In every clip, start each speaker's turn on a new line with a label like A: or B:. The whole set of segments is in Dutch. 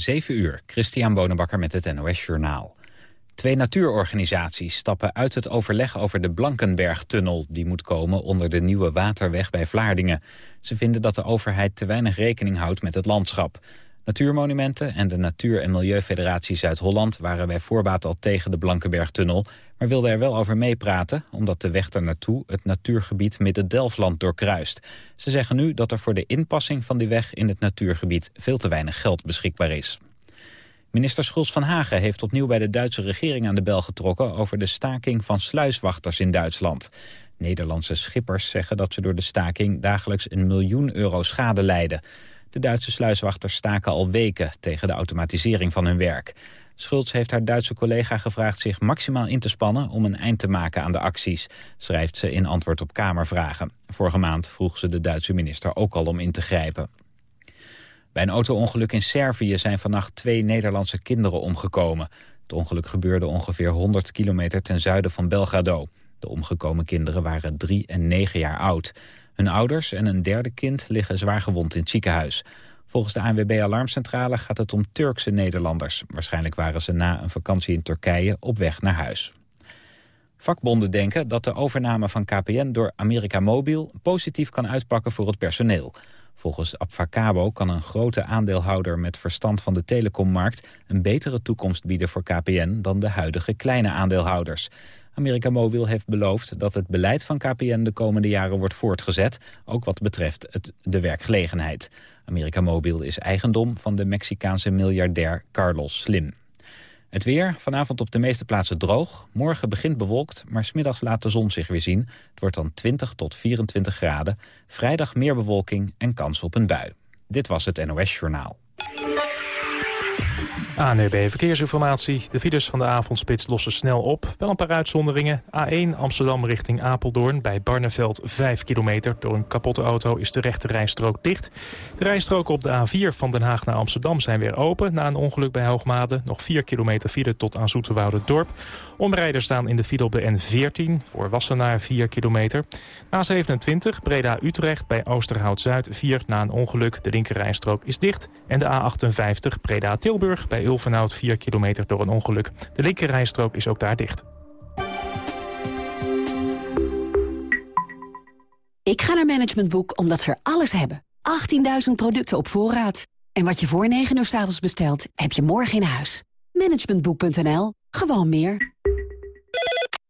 A: 7 uur, Christian Bonenbakker met het NOS Journaal. Twee natuurorganisaties stappen uit het overleg over de Blankenberg-tunnel... die moet komen onder de nieuwe waterweg bij Vlaardingen. Ze vinden dat de overheid te weinig rekening houdt met het landschap. Natuurmonumenten en de Natuur- en Milieufederatie Zuid-Holland... waren bij voorbaat al tegen de Blankenberg-tunnel... maar wilden er wel over meepraten... omdat de weg daar naartoe het natuurgebied Midden-Delfland doorkruist. Ze zeggen nu dat er voor de inpassing van die weg in het natuurgebied... veel te weinig geld beschikbaar is. Minister Schulz van Hagen heeft opnieuw bij de Duitse regering aan de bel getrokken... over de staking van sluiswachters in Duitsland. Nederlandse schippers zeggen dat ze door de staking dagelijks een miljoen euro schade lijden. De Duitse sluiswachters staken al weken tegen de automatisering van hun werk. Schulz heeft haar Duitse collega gevraagd zich maximaal in te spannen om een eind te maken aan de acties, schrijft ze in antwoord op Kamervragen. Vorige maand vroeg ze de Duitse minister ook al om in te grijpen. Bij een auto-ongeluk in Servië zijn vannacht twee Nederlandse kinderen omgekomen. Het ongeluk gebeurde ongeveer 100 kilometer ten zuiden van Belgrado. De omgekomen kinderen waren drie en negen jaar oud. Hun ouders en een derde kind liggen zwaar gewond in het ziekenhuis. Volgens de ANWB Alarmcentrale gaat het om Turkse Nederlanders. Waarschijnlijk waren ze na een vakantie in Turkije op weg naar huis. Vakbonden denken dat de overname van KPN door America Mobil positief kan uitpakken voor het personeel. Volgens Abfacabo kan een grote aandeelhouder met verstand van de telecommarkt een betere toekomst bieden voor KPN dan de huidige kleine aandeelhouders. America Mobil heeft beloofd dat het beleid van KPN de komende jaren wordt voortgezet, ook wat betreft de werkgelegenheid. America Mobil is eigendom van de Mexicaanse miljardair Carlos Slim. Het weer, vanavond op de meeste plaatsen droog. Morgen begint bewolkt, maar smiddags laat de zon zich weer zien. Het wordt dan 20 tot 24 graden. Vrijdag meer bewolking en kans op een bui. Dit was het NOS Journaal.
B: ANEB Verkeersinformatie. De files van de avondspits lossen snel op. Wel een paar uitzonderingen. A1 Amsterdam richting Apeldoorn bij Barneveld 5 kilometer. Door een kapotte auto is de rechte rijstrook dicht. De rijstroken op de A4 van Den Haag naar Amsterdam zijn weer open. Na een ongeluk bij Hoogmade nog 4 kilometer file tot aan Zoeterwoude Dorp. Omrijders staan in de file op de N14 voor Wassenaar 4 kilometer. A27 Breda-Utrecht bij Oosterhout-Zuid 4 na een ongeluk. De linkerrijstrook is dicht. En de A58 Breda-Tilburg bij Ulvenhout 4 kilometer door een ongeluk. De linkerrijstrook is ook daar dicht.
C: Ik ga naar Management Boek omdat ze er alles hebben. 18.000 producten op voorraad. En wat je voor 9 uur s avonds bestelt, heb je morgen in huis. Managementboek.nl. Gewoon meer.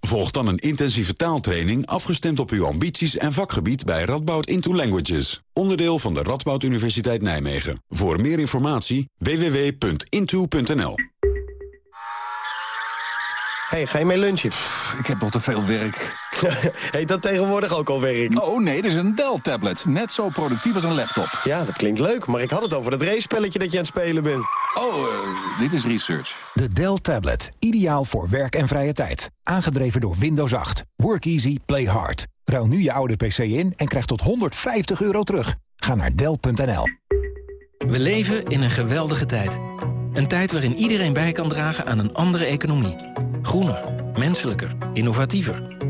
D: Volg dan een intensieve taaltraining afgestemd op uw ambities en vakgebied bij Radboud Into Languages. Onderdeel van de Radboud Universiteit Nijmegen. Voor meer informatie www.into.nl
E: Hey, ga je mee lunchen?
F: Ik heb nog te veel werk.
E: Heet dat tegenwoordig ook al werk?
F: Oh nee, dit is een Dell-tablet. Net zo productief als een laptop.
E: Ja, dat klinkt leuk, maar ik had het over dat race-spelletje dat je aan het spelen bent.
F: Oh, uh, dit is research.
G: De Dell Tablet. Ideaal voor werk en vrije tijd. Aangedreven door Windows 8. Work easy, play hard. Ruil nu je oude PC in en krijg tot 150 euro terug. Ga naar Dell.nl.
H: We leven in een geweldige tijd. Een tijd waarin iedereen bij kan dragen aan een andere economie. Groener, menselijker, innovatiever.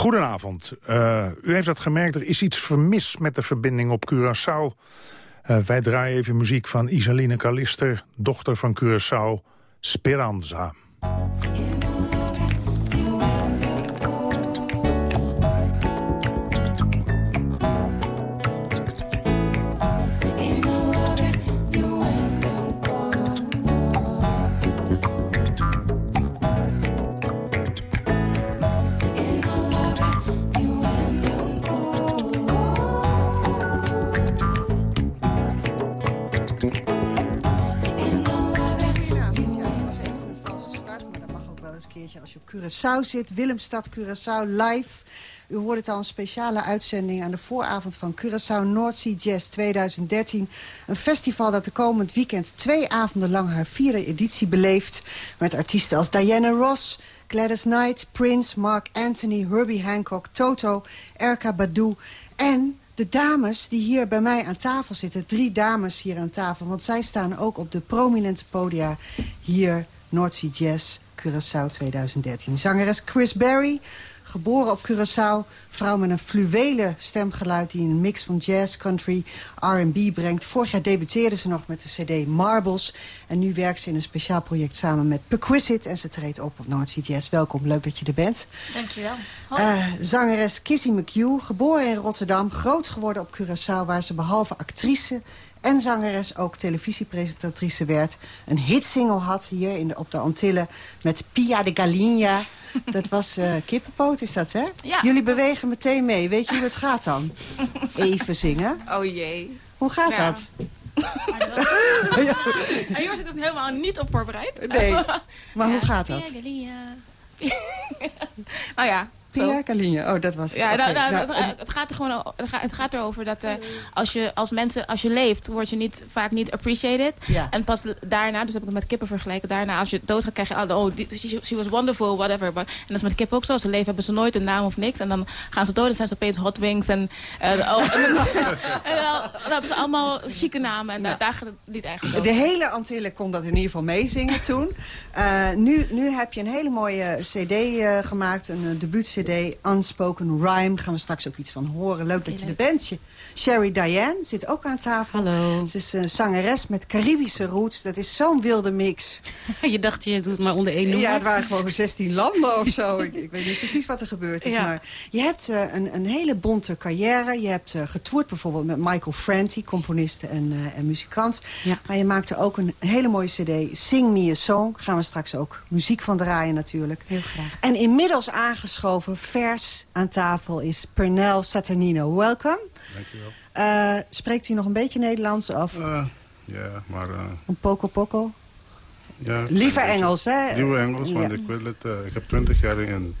I: Goedenavond. Uh, u heeft dat gemerkt, er is iets vermis met de verbinding op Curaçao. Uh, wij draaien even muziek van Isaline Kalister, dochter van Curaçao, Speranza.
J: Curaçao zit. Willemstad Curaçao live. U hoort het al een speciale uitzending aan de vooravond van Curaçao North Sea Jazz 2013. Een festival dat de komend weekend twee avonden lang haar vierde editie beleeft. Met artiesten als Diana Ross, Gladys Knight, Prince, Mark Anthony, Herbie Hancock, Toto, Erika Badu en de dames die hier bij mij aan tafel zitten. Drie dames hier aan tafel, want zij staan ook op de prominente podia hier North Sea Jazz Curaçao 2013. Zangeres Chris Berry, geboren op Curaçao. Vrouw met een fluwele stemgeluid die een mix van jazz, country, R&B brengt. Vorig jaar debuteerde ze nog met de cd Marbles. En nu werkt ze in een speciaal project samen met Perquisite. En ze treedt op op Noordzee Jazz. Welkom, leuk dat je er bent.
K: Dankjewel.
J: Uh, zangeres Kissy McHugh, geboren in Rotterdam. Groot geworden op Curaçao, waar ze behalve actrice en zangeres ook televisiepresentatrice werd. Een hitsingle had hier in de, op de Antillen met Pia de Galinha. Dat was uh, kippenpoot, is dat, hè?
K: Ja.
J: Jullie bewegen meteen mee. Weet je hoe dat gaat dan? Even zingen.
K: Oh jee.
J: Hoe gaat
K: ja.
J: dat?
K: ja. En jongens, het is helemaal niet op voorbereid.
J: Nee, maar hoe gaat dat?
K: Pia Galinha. nou ja,
J: Pia Kalinja, oh, dat was het.
K: Ja,
J: okay.
K: nou, nou, het, het, gaat er gewoon het gaat erover dat uh, als je als mensen als je leeft, word je niet vaak niet appreciated.
J: Ja.
K: En pas daarna, dus heb ik het met kippen vergeleken. Daarna, als je dood gaat, krijg je oh, she, she was wonderful, whatever. But, en dat is met kippen ook zo. Als ze leven hebben ze nooit een naam of niks. En dan gaan ze dood en zijn ze opeens hot wings en, uh, oh, en, en dan, dan hebben ze allemaal chique namen. En ja. daar gaat het niet eigenlijk over.
J: De hele Antillen kon dat in ieder geval meezingen toen. Uh, nu, nu heb je een hele mooie cd gemaakt, een debuut-cd, Unspoken Rhyme. Gaan we straks ook iets van horen. Leuk dat je er bent. Sherry Diane zit ook aan tafel.
L: Hallo.
J: Ze is een zangeres met Caribische roots. Dat is zo'n wilde mix.
L: je dacht, je doet het maar onder één noemer?
J: Ja, het waren gewoon 16 landen of zo. ik, ik, weet niet precies wat er gebeurd is. Ja. Maar je hebt uh, een, een, hele bonte carrière. Je hebt uh, getoerd bijvoorbeeld met Michael Franti, componist en, uh, en muzikant.
L: Ja.
J: Maar je maakte ook een hele mooie cd, Sing Me A Song. Gaan we straks ook muziek van draaien natuurlijk.
L: Heel graag.
J: En inmiddels aangeschoven, vers aan tafel, is Pernell Saturnino. Welkom.
M: Dankjewel.
J: Uh, spreekt u nog een beetje Nederlands? Of?
M: Uh, ja, maar... Uh,
J: een poco poco?
M: Ja,
J: Liever Engels, hè?
M: Liever Engels, want ja. ik, wil het, ik heb twintig jaar in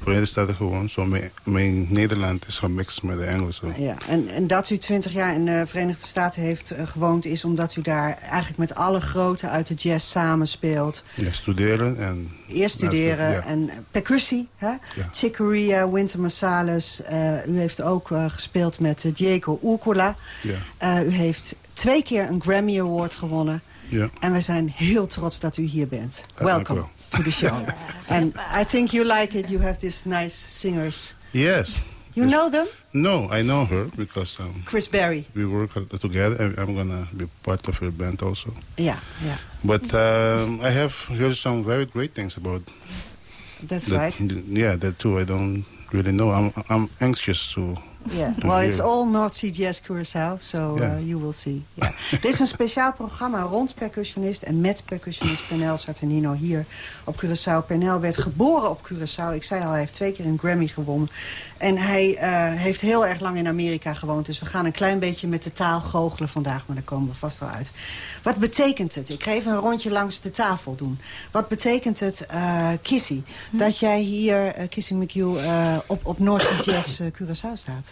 M: Verenigde Staten gewoond. Zo mijn, mijn Nederland is gemixt met de Engelse.
J: Ja, en, en dat u twintig jaar in de Verenigde Staten heeft gewoond... is omdat u daar eigenlijk met alle groten uit de jazz samenspeelt.
M: Ja, studeren en...
J: Eerst studeren ja. en percussie, hè? Ja. Chick Corea, Winter Marsalis. Uh, u heeft ook gespeeld met Diego Urcola.
M: Ja.
J: u heeft twee keer een Grammy Award gewonnen.
M: Ja.
J: En we zijn heel trots dat u hier bent. Welcome to the show. And I think you like it. You have these nice singers.
M: Yes.
J: You know them?
M: No, I know her because um,
J: Chris Berry.
M: We work together, and I'm gonna be part of her band also.
J: Yeah, yeah.
M: But um, I have heard some very great things about.
J: That's
M: that,
J: right.
M: Yeah, that too. I don't really know. I'm I'm anxious to.
J: Yeah, well, it's all North Sea Jazz Curaçao, so yeah. uh, you will see. Yeah. Dit is een speciaal programma rond percussionist en met percussionist Pernell Saturnino hier op Curaçao. Pernell werd geboren op Curaçao. Ik zei al, hij heeft twee keer een Grammy gewonnen. En hij uh, heeft heel erg lang in Amerika gewoond. Dus we gaan een klein beetje met de taal goochelen vandaag, maar daar komen we vast wel uit. Wat betekent het? Ik ga even een rondje langs de tafel doen. Wat betekent het, uh, Kissy, hm. dat jij hier, uh, Kissy McHugh, op, op North Sea Jazz Curaçao staat?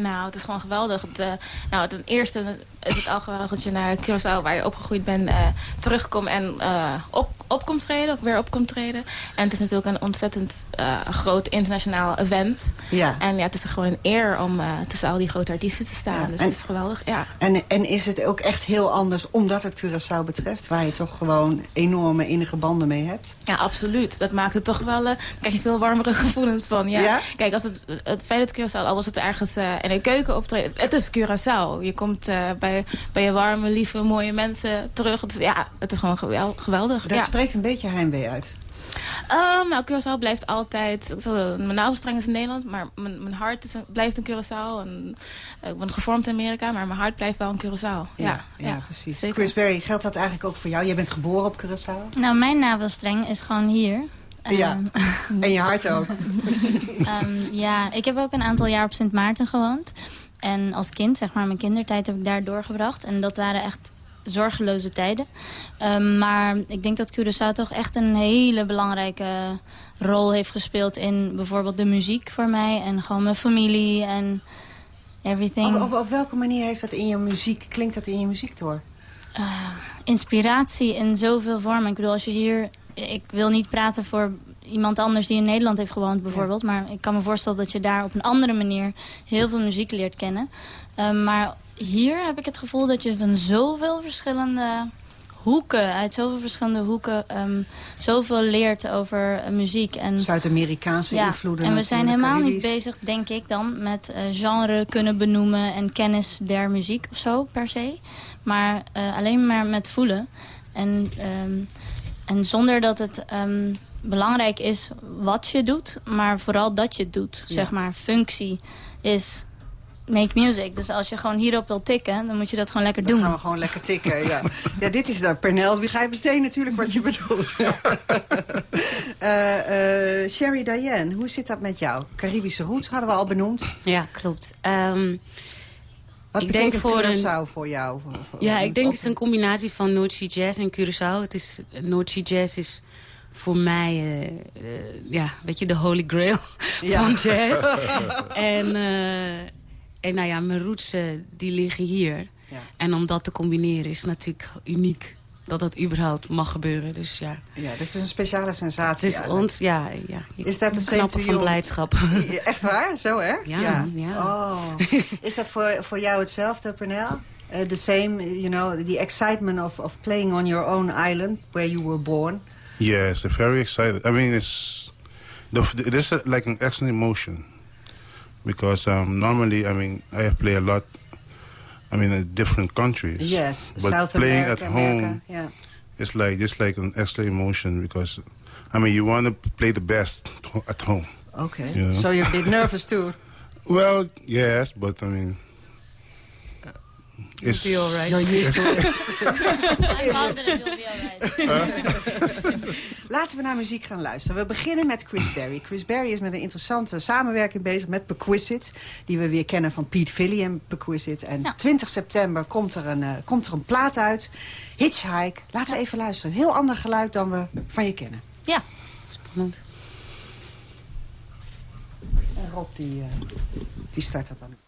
K: Nou, het is gewoon geweldig. De, nou, ten eerste is het al geweldig dat je naar Curaçao, waar je opgegroeid bent, uh, terugkomt en uh, op, op komt treden, of weer op komt treden. En het is natuurlijk een ontzettend uh, groot internationaal event.
J: Ja.
K: En ja, het is gewoon een eer om tussen al die grote artiesten te staan. Ja. Dus
J: en,
K: het is geweldig, ja.
J: En, en is het ook echt heel anders omdat het Curaçao betreft, waar je toch gewoon enorme innige banden mee hebt?
K: Ja, absoluut. Dat maakt het toch wel, krijg je veel warmere gevoelens van. Ja.
J: ja?
K: Kijk, als het, het feit dat Curaçao, al was het ergens in een keuken optreden, het is Curaçao. Je komt bij, bij je warme, lieve, mooie mensen terug. Dus ja, het is gewoon geweldig.
J: Dat
K: ja.
J: spreekt een beetje heimwee uit.
K: Um, nou, Curaçao blijft altijd... Mijn navelstreng is in Nederland, maar mijn, mijn hart is een, blijft in Curaçao. En, uh, ik ben gevormd in Amerika, maar mijn hart blijft wel in Curaçao. Ja,
J: ja, ja, ja precies. Zeker. Chris Berry, geldt dat eigenlijk ook voor jou? Jij bent geboren op Curaçao?
N: Nou, mijn navelstreng is gewoon hier.
J: Ja, um, en je hart ook.
N: um, ja, ik heb ook een aantal jaar op Sint Maarten gewoond. En als kind, zeg maar, mijn kindertijd heb ik daar doorgebracht. En dat waren echt zorgeloze tijden. Um, maar ik denk dat Curaçao toch echt een hele belangrijke rol heeft gespeeld... in bijvoorbeeld de muziek voor mij en gewoon mijn familie en everything.
J: Op, op, op welke manier heeft dat in je muziek, klinkt dat in je muziek door?
N: Uh, inspiratie in zoveel vormen. Ik bedoel, als je hier... Ik wil niet praten voor iemand anders die in Nederland heeft gewoond bijvoorbeeld. Ja. Maar ik kan me voorstellen dat je daar op een andere manier heel veel muziek leert kennen. Um, maar hier heb ik het gevoel dat je van zoveel verschillende hoeken, uit zoveel verschillende hoeken, um, zoveel leert over uh, muziek. en
J: Zuid-Amerikaanse
N: ja,
J: invloeden.
N: En we zijn helemaal niet bezig, denk ik dan, met uh, genre kunnen benoemen en kennis der muziek of zo, per se. Maar uh, alleen maar met voelen. En, um, en zonder dat het... Um, belangrijk is wat je doet, maar vooral dat je het doet. Ja. Zeg maar, functie is make music. Dus als je gewoon hierop wil tikken, dan moet je dat gewoon lekker
J: dan
N: doen.
J: Dan gaan we gewoon lekker tikken, ja. ja, dit is dan Pernel. Begrijp meteen natuurlijk wat je bedoelt. uh, uh, Sherry Diane, hoe zit dat met jou? Caribische roots hadden we al benoemd.
L: Ja, klopt. Um,
J: wat
L: ik
J: betekent
L: denk voor
J: Curaçao
L: een,
J: voor jou?
L: Ja, ik denk het is een combinatie van Noordzee Jazz en Curaçao. Het is, Noordzee Jazz is voor mij, uh, uh, ja, weet je, de holy grail ja. van jazz. en, uh, en nou ja, mijn roots die liggen hier.
J: Ja.
L: En om dat te combineren is natuurlijk uniek. Dat dat überhaupt mag gebeuren, dus ja.
J: Ja, dat is een speciale sensatie
L: Het is
J: eigenlijk.
L: ons, ja, ja.
J: Is dat de
L: knappen van blijdschap.
J: Echt waar? Zo, hè?
L: Ja, ja. ja.
J: Oh. Is dat voor, voor jou hetzelfde, Pernell? Uh, the same, you know, the excitement of, of playing on your own island, where you were born...
M: Yes, very excited. I mean, it's the, it is a, like an excellent emotion because um, normally, I mean, I play a lot. I mean, in different countries.
J: Yes,
M: but
J: South
M: playing
J: America,
M: at home,
J: America, yeah.
M: it's like just like an excellent emotion because, I mean, you want to play the best at home.
J: Okay,
M: you know?
J: so you're a bit nervous too.
M: Well, yes, but I mean.
J: You'll be all right. You're used to it.
N: I'm positive you'll be all right.
J: Laten we naar muziek gaan luisteren. We beginnen met Chris Berry. Chris Berry is met een interessante samenwerking bezig met Perquisite. Die we weer kennen van Pete Philly en Perquisite. En ja. 20 september komt er, een, uh, komt er een plaat uit. Hitchhike. Laten we even luisteren. Heel ander geluid dan we van je kennen.
N: Ja.
L: Spannend.
J: En Rob die, uh, die start dat dan.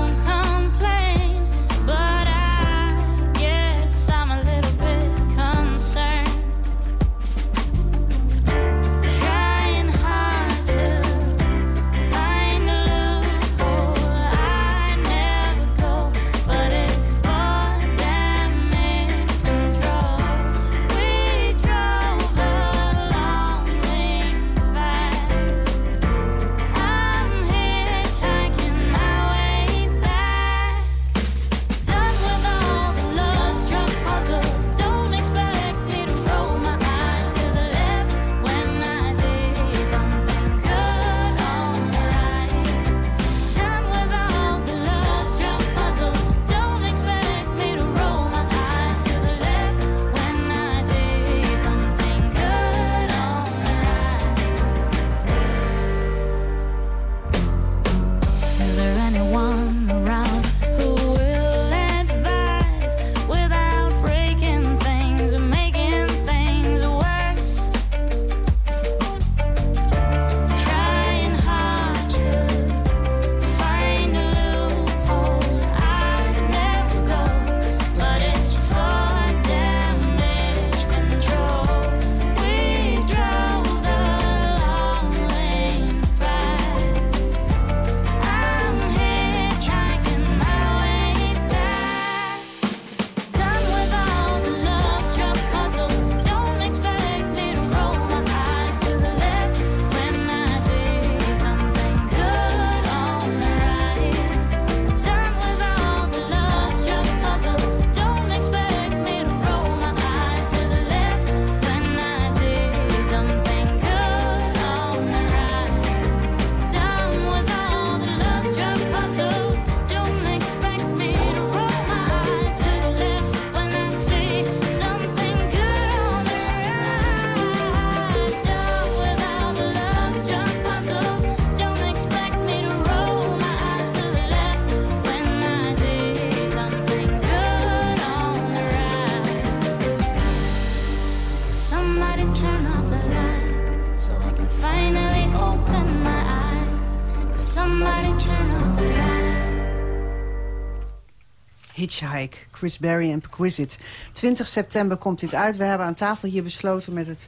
J: Chris Berry en Perquisite. 20 september komt dit uit. We hebben aan tafel hier besloten met het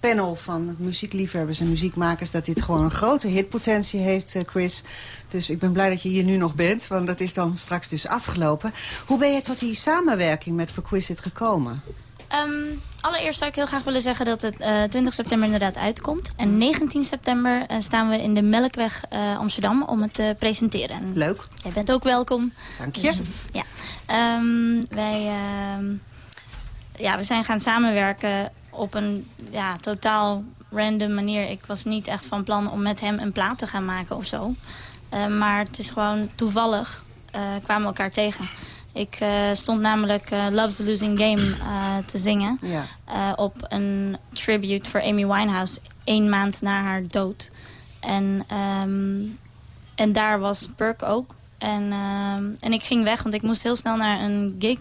J: panel van muziekliefhebbers en muziekmakers... dat dit gewoon een grote hitpotentie heeft, eh, Chris. Dus ik ben blij dat je hier nu nog bent, want dat is dan straks dus afgelopen. Hoe ben je tot die samenwerking met Perquisite gekomen?
N: Ehm, allereerst zou ik heel graag willen zeggen dat het eh, 20 september inderdaad uitkomt. En 19 september eh, staan we in de Melkweg eh, Amsterdam om het te presenteren. En
J: Leuk.
N: Jij bent ook welkom.
J: Dank je.
N: Dus, ja. Ehm, wij ehm, ja, we zijn gaan samenwerken op een ja, totaal random manier. Ik was niet echt van plan om met hem een plaat te gaan maken of zo. Maar het is gewoon toevallig kwamen we elkaar tegen. Ik eh, stond namelijk eh, Love's the Losing Game eh, te zingen.
J: Ja.
N: op een tribute voor Amy Winehouse. één maand na haar dood. En, ehm, en daar was Burke ook. En, ehm, en ik ging weg, want ik moest heel snel naar een gig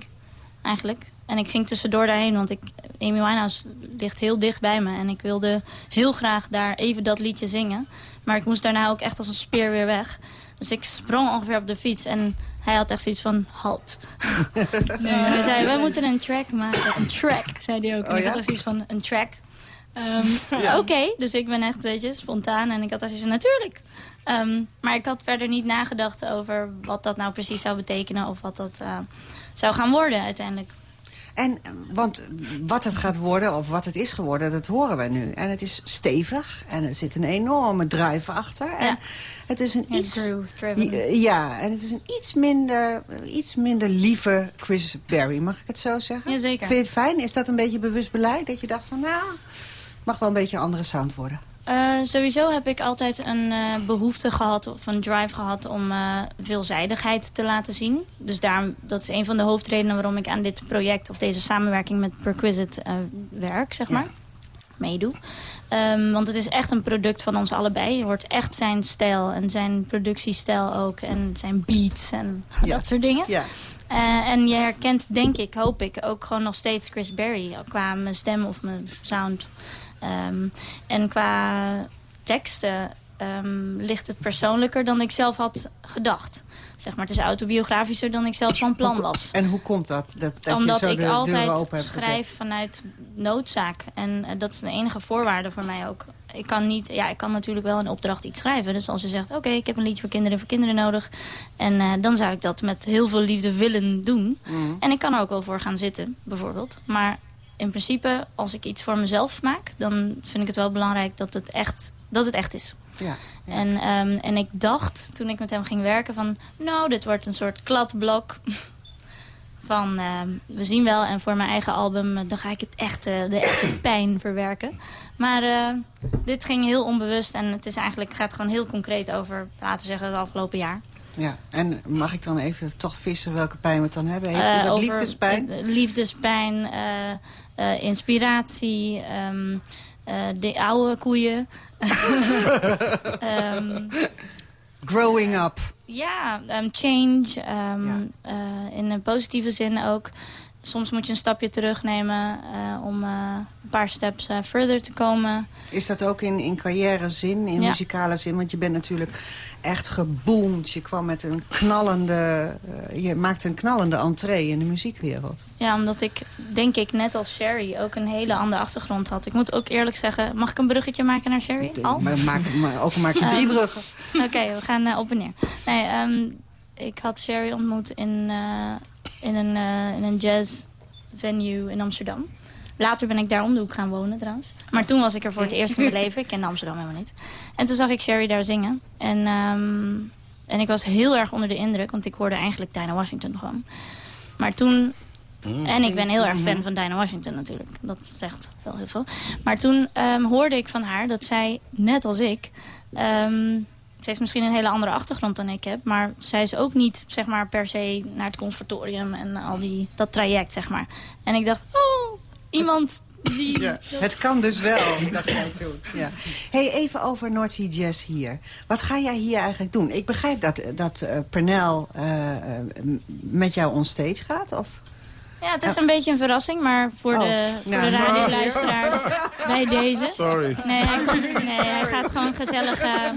N: eigenlijk. En ik ging tussendoor daarheen, want ik, Amy Winehouse ligt heel dicht bij me. En ik wilde heel graag daar even dat liedje zingen. Maar ik moest daarna ook echt als een speer weer weg. Dus ik sprong ongeveer op de fiets en hij had echt zoiets van, halt. Nee, hij zei, wij moeten een track maken. Een track, zei hij ook. En
J: Oh,
N: ik
J: ja?
N: had echt zoiets van, een track. Ehm,
J: Ja.
N: Oké, dus ik ben echt, weet je, spontaan. En ik had echt zoiets van, natuurlijk. Ehm, maar ik had verder niet nagedacht over wat dat nou precies zou betekenen... of wat dat eh, zou gaan worden uiteindelijk.
J: En, want wat het gaat worden, of wat het is geworden, dat horen we nu. En het is stevig en er zit een enorme drive achter. En het is een iets... Ja, en het is een iets minder, iets minder lieve Chris Berry, mag ik het zo zeggen?
N: Jazeker.
J: Vind je het fijn? Is dat een beetje bewust beleid? Dat je dacht van, nou, mag wel een beetje een andere sound worden.
N: Eh, sowieso heb ik altijd een eh, behoefte gehad of een drive gehad om eh, veelzijdigheid te laten zien. Dus daarom, dat is een van de hoofdredenen waarom ik aan dit project of deze samenwerking met Perquisite werk, zeg maar. Meedoe. Ehm, want het is echt een product van ons allebei. Je hoort echt zijn stijl en zijn productiestijl ook. En zijn beats en dat soort dingen.
J: Ja.
N: En je herkent, denk ik, hoop ik, ook gewoon nog steeds Chris Berry. Qua mijn stem of mijn sound. Ehm, en qua teksten ehm, ligt het persoonlijker dan ik zelf had gedacht. Zeg maar, het is autobiografischer dan ik zelf van plan was.
J: En hoe komt dat? Dat, dat
N: Omdat
J: je zo
N: ik
J: de
N: altijd schrijf
J: gezet?
N: vanuit noodzaak. En eh, dat is de enige voorwaarde voor mij ook. Ik kan, niet, ja, ik kan natuurlijk wel in opdracht iets schrijven. Dus als je zegt, oké, ik heb een liedje voor kinderen voor kinderen nodig. En eh, dan zou ik dat met heel veel liefde willen doen.
J: Mhm.
N: En ik kan er ook wel voor gaan zitten, bijvoorbeeld. Maar in principe, als ik iets voor mezelf maak... dan vind ik het wel belangrijk dat het echt, dat het echt is.
J: Ja.
N: En, ehm, en ik dacht, toen ik met hem ging werken, van... nou, dit wordt een soort kladblok van... ehm, we zien wel, en voor mijn eigen album... eh, dan ga ik het echte, de echte pijn verwerken. Maar eh, dit ging heel onbewust en het is eigenlijk, gaat gewoon heel concreet over... laten we zeggen, het afgelopen jaar.
J: Ja, en mag ik dan even toch vissen welke pijn we het dan hebben? Is dat
N: over,
J: liefdespijn?
N: eh, liefdespijn, eh, inspiratie, ehm, eh, de oude koeien. Ehm,
J: Growing up.
N: ja, ehm, change. ehm, eh, in een positieve zin ook. Soms moet je een stapje terugnemen eh, om eh, een paar steps eh, further te komen.
J: Is dat ook in, in carrière-zin, in
N: Ja.
J: muzikale zin? Want je bent natuurlijk echt geboomd. Je kwam met een knallende... je maakte een knallende entree in de muziekwereld.
N: Ja, omdat ik, denk ik, net als Sherry ook een hele andere achtergrond had. Ik moet ook eerlijk zeggen, mag ik een bruggetje maken naar Sherry? Al?
J: Maar maak, maar ook maak je drie
N: Ehm,
J: bruggen.
N: Oké, we gaan op en neer. Nee, ehm, ik had Sherry ontmoet in, in, een, eh, in een jazz venue in Amsterdam. Later ben ik daar om de hoek gaan wonen trouwens. Maar toen was ik er voor het eerst in mijn leven. Ik kende Amsterdam helemaal niet. En toen zag ik Sherry daar zingen. En, ehm, en ik was heel erg onder de indruk. Want ik hoorde eigenlijk Dinah Washington gewoon. Maar toen... En ik ben heel erg fan van Dinah Washington natuurlijk. Dat zegt wel heel veel. Maar toen ehm, hoorde ik van haar dat zij, net als ik... ehm, ze heeft misschien een hele andere achtergrond dan ik heb. Maar zij is ook niet zeg maar, per se naar het conservatorium en al die, dat traject. Zeg maar. En ik dacht, oh, iemand die...
J: Ja, het kan dus wel, dacht jij toen. Ja. Hey, even over North Sea Jazz hier. Wat ga jij hier eigenlijk doen? Ik begrijp dat, dat eh, Pernell eh, met jou onstage gaat, of...
N: Ja, het is een beetje een verrassing, maar voor
J: Oh.
N: de, voor
J: Ja,
N: de
J: nou,
N: radioluisteraars bij deze.
M: Sorry.
N: Nee hij, komt, nee, hij gaat gewoon gezellig... eh,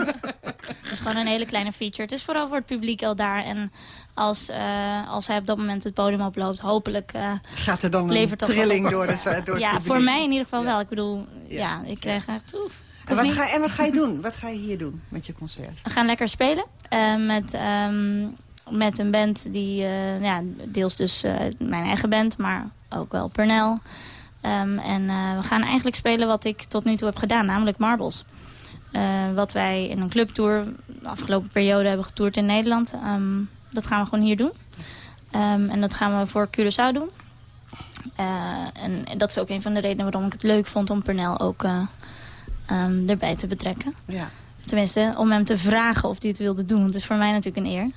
N: het is gewoon een hele kleine feature. Het is vooral voor het publiek al daar. En als, eh, als hij op dat moment het podium oploopt, hopelijk uh,
J: Gaat er dan een trilling
N: op.
J: door, de, door het
N: Ja,
J: publiek?
N: voor mij in ieder geval wel. Ik bedoel, ja, ik krijg echt... Oef,
J: En wat, ga, en wat ga je doen? Wat ga je hier doen met je concert?
N: We gaan lekker spelen eh, met, ehm, met een band die ja, deels dus mijn eigen band, maar ook wel Pernell. Ehm, en we gaan eigenlijk spelen wat ik tot nu toe heb gedaan, namelijk Marbles. Eh, wat wij in een clubtour de afgelopen periode hebben getoerd in Nederland. Ehm, dat gaan we gewoon hier doen. Ehm, en dat gaan we voor Curaçao doen. Eh, en dat is ook een van de redenen waarom ik het leuk vond om Pernell ook eh, ehm, erbij te betrekken.
J: Ja.
N: Tenminste, om hem te vragen of hij het wilde doen. Want het is voor mij natuurlijk een eer.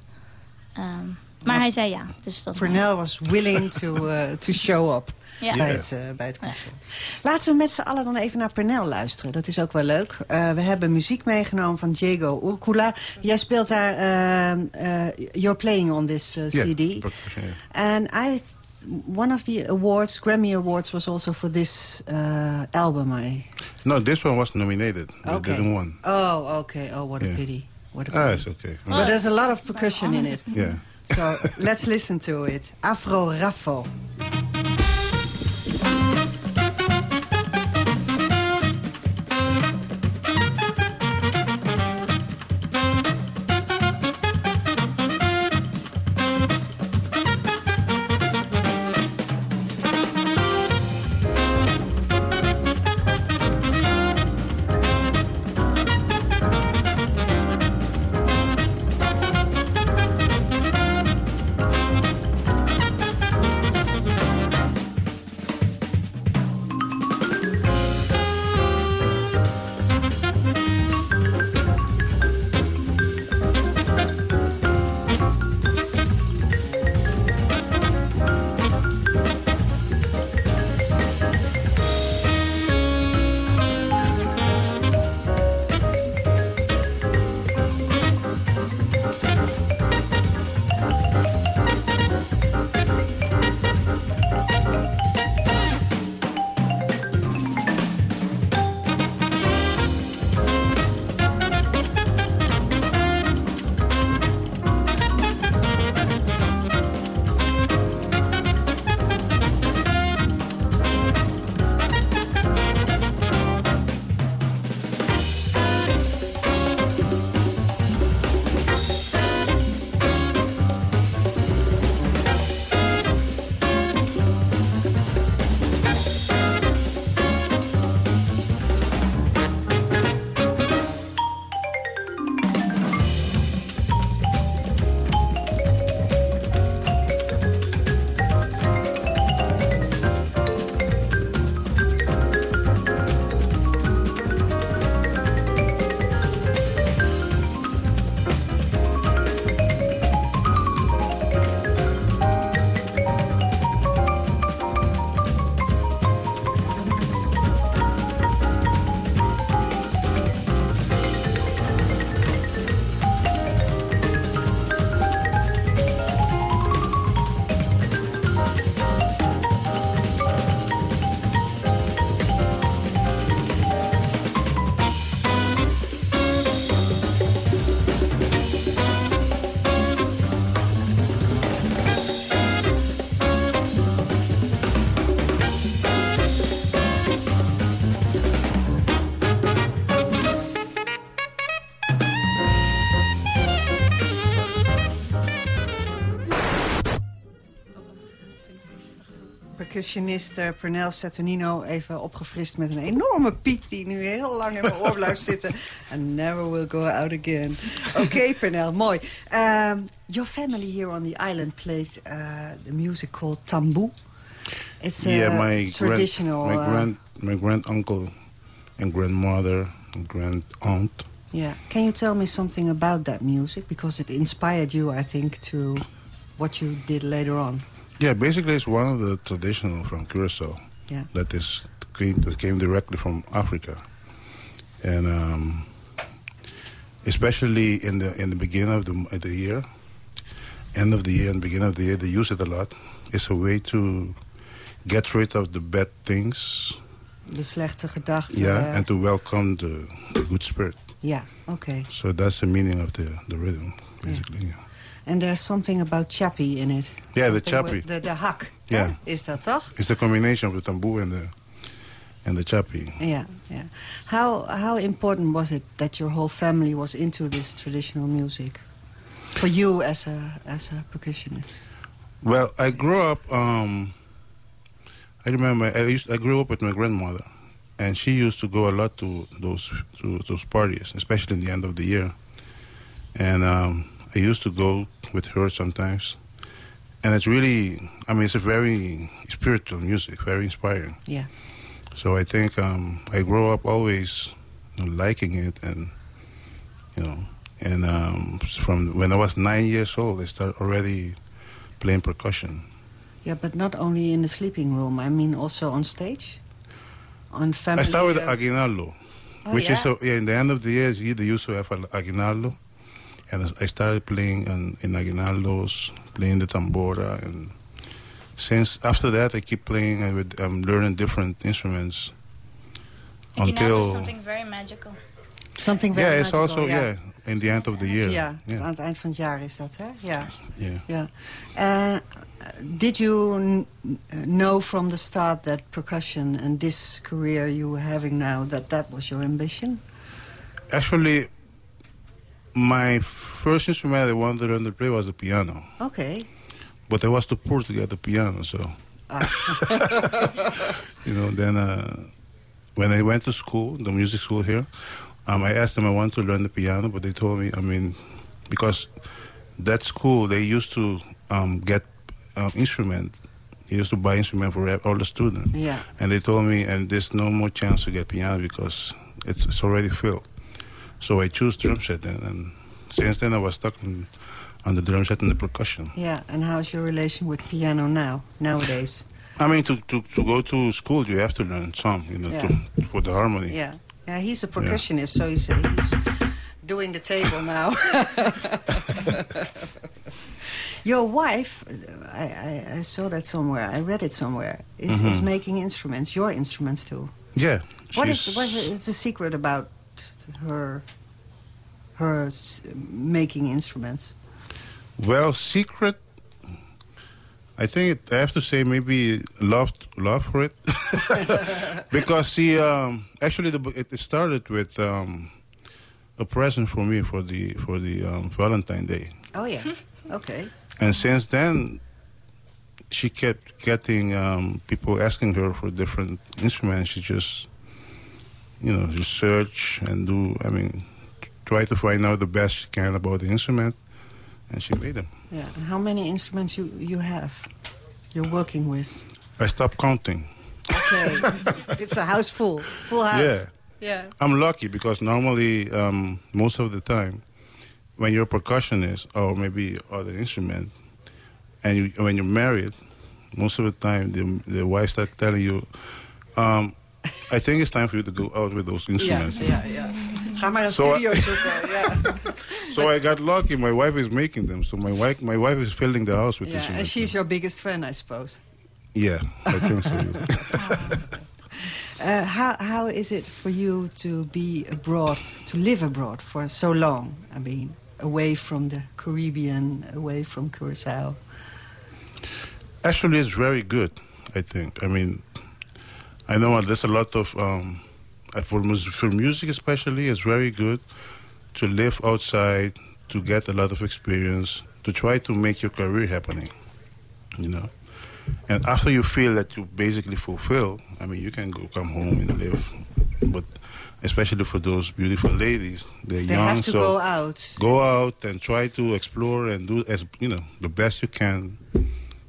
N: Maar hij zei ja. Dus dat
J: Pernell was willing to, to show up
N: Ja.
J: bij, het, eh, bij het concert. Laten we met z'n allen dan even naar Pernell luisteren. Dat is ook wel leuk. Eh, we hebben muziek meegenomen van Diego Urcula. Jij speelt daar... eh, you're playing on this CD.
M: percussion, yeah.
J: And I... One of the awards, Grammy Awards, was also for this uh, album. I
M: No, this one was nominated. They
J: Okay.
M: didn't win.
J: Oh, okay. Oh, what a
M: Yeah.
J: pity. What a
M: Ah,
J: pity.
M: it's okay.
J: But there's a lot of percussion in it.
M: Yeah.
J: So let's listen to it. Afro Raffo. Percussionist eh, Pernell Saturnino even opgefrist met een enorme piep... die nu heel lang in mijn oor blijft zitten. And never will go out again. Oké, Pernell, mooi. Um, your family here on the island plays uh, the music called tamboe. It's a
M: yeah, my
J: traditional...
M: grand, my
J: uh,
M: grand, my grand uncle and grandmother and grand aunt.
J: Yeah. Can you tell me something about that music? Because it inspired you, I think, to what you did later on.
M: Yeah, basically it's one of the traditional from Curacao.
J: Yeah.
M: That is came that came directly from Africa, and um, especially in the in the beginning of the the year, end of the year and beginning of the year, they use it a lot. It's a way to get rid of the bad things.
J: De slechte gedachten.
M: Yeah,
J: eh,
M: and to welcome the, the good spirit.
J: Yeah, okay.
M: So that's the meaning of the, the rhythm, basically. Yeah,
J: And there's something about chappie in it.
M: yeah the
J: The-
M: chappie.
J: De, de hak.
M: Yeah.
J: hè? Is dat toch?
M: It's the combination of the tambour and the, and the chappie.
J: Yeah, yeah. How how important was it that your whole family was into this traditional music? For you as a as a percussionist.
M: Well, I grew up. Um, I remember I used. I grew up with my grandmother, and she used to go a lot to those to those parties, especially in the end of the year. And um, I used to go with her sometimes, and it's really. I mean, it's a very spiritual music, very inspiring.
J: Yeah.
M: So I think um, I grew up always liking it, and you know, and um, from when I was nine years old, I started already playing percussion.
J: Yeah, but not only in the sleeping room. I mean, also on stage. On family.
M: I started with aguinaldo,
J: Oh,
M: which is so yeah. In the end of the year, you they used to have aguinaldo, and I started playing in, in aguinaldos, playing the tambora, and since after that, I keep playing and with um, learning different instruments
N: Aguinaldo
M: until
N: something very magical.
J: Something very
M: yeah, it's
J: magical,
M: also
J: yeah.
M: yeah. in the end of the year.
J: Ja,
M: yeah.
J: aan het eind van het jaar is dat, hè? Ja.
M: Yeah.
J: ja. Uh, did you n- know from the start that percussion and this career you were having now, that that was your ambition?
M: Actually, my first instrument I wanted to learn to play was the piano,
J: Okay.
M: but I was too poor to get the piano, so you know. Then uh, when I went to school, the music school here, um, I asked them I want to learn the piano, but they told me, I mean, because that school they used to um, get um, instrument. They used to buy instrument for all the students.
J: Yeah.
M: And they told me, and there's no more chance to get piano because it's, it's already filled. So I choose drum set, and, and since then I was stuck on, on the drum set and the percussion.
J: Yeah, and how's your relation with piano now, nowadays?
M: I mean, to, to, to go to school, you have to learn some, you know,
J: Yeah.
M: to, for the harmony.
J: Yeah. Yeah, he's a percussionist, so he's, he's doing the table now. Your wife, I, I, I saw that somewhere, I read it somewhere, is, is
M: Mhm.
J: making instruments, your instruments too.
M: Yeah.
J: What is what is the secret about her, her making instruments?
M: Well, secret. I think it, I have to say maybe love love for it, because she um, actually the, it started with um, a present for me for the for the um, Valentine Day,
J: Oh, yeah. Okay.
M: and since then she kept getting um, people asking her for different instruments. She just you know just search and do. I mean, try to find out the best she can about the instrument, and she made them.
J: Yeah. And how many instruments you, you have? You're working with?
M: I stopped counting.
J: Okay. it's a house full. Full house.
M: Yeah.
J: Yeah.
M: I'm lucky because normally, um, most of the time, when you're a percussionist or maybe other instrument, and you, when you're married, most of the time the, the wife start telling you, um, I think it's time for you to go out with those instruments.
J: Ga maar een
M: Zo-
J: studio zoeken. Ja.
M: So I got lucky. My wife is making them. So my wife, my wife is filling the house with
J: Yeah, and she's your biggest fan, I suppose.
M: Yeah, I think so.
J: Uh, how how is it for you to be abroad, to live abroad for so long? I mean, away from the Caribbean, away from Curacao.
M: Actually, it's very good. I think. I mean, I know there's a lot of um, uh, for mus- for music especially. It's very good to live outside, to get a lot of experience, to try to make your career happening. You know, and after you feel that you basically fulfill, I mean, you can go come home and live. But especially for those beautiful ladies, they're
J: They
M: young,
J: have to
M: so
J: go out.
M: go out and try to explore and do as you know the best you can.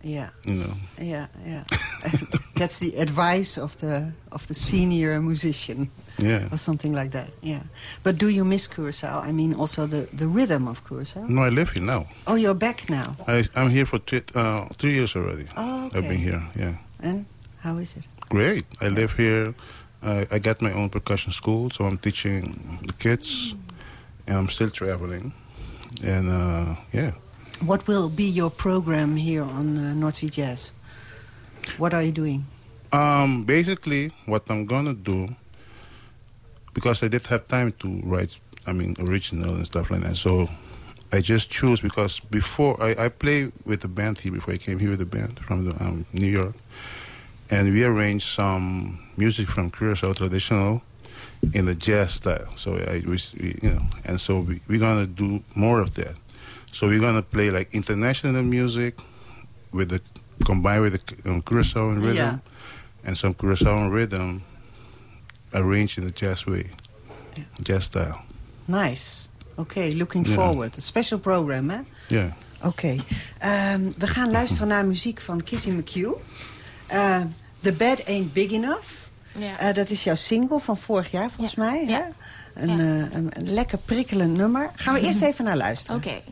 J: Yeah,
M: You know.
J: yeah, yeah. That's the advice of the of the senior musician.
M: Yeah.
J: Or something like that. Yeah. But do you miss Curacao? I mean, also the the rhythm of Curacao.
M: No, I live here now.
J: Oh, you're back now.
M: I, I'm here for three, uh, three years already.
J: Oh,
M: I've been here, yeah.
J: And how is it?
M: Great. I live here. I, I got my own percussion school, so I'm teaching the kids, and I'm still traveling. And uh, yeah,
J: What will be your program here on uh, Sea Jazz? What are you doing?
M: um, basically, what I'm gonna do, because I did have time to write I mean, original and stuff like that. So I just choose because before I, I play with the band here before I came here with the band from the, um, New York, and we arranged some music from Curacao traditional in the jazz style. So I was, you know, and so we, we're gonna do more of that. So we're gonna play like international music with the combined with the um, Curacao rhythm
J: Yeah.
M: and some Curacao rhythm arranged in the jazz way, jazz style.
J: Nice. Oké, looking
M: Ja.
J: forward. Een special program, hè?
M: Yeah.
J: Oké. Ehm, we gaan luisteren naar muziek van Kissy McHugh. Eh, The Bed Ain't Big Enough.
K: Ja.
J: Eh, dat is jouw single van vorig jaar, volgens mij. Hè? Een, eh, een, een lekker prikkelend nummer. Gaan we eerst even naar luisteren.
K: Oké.
O: Wake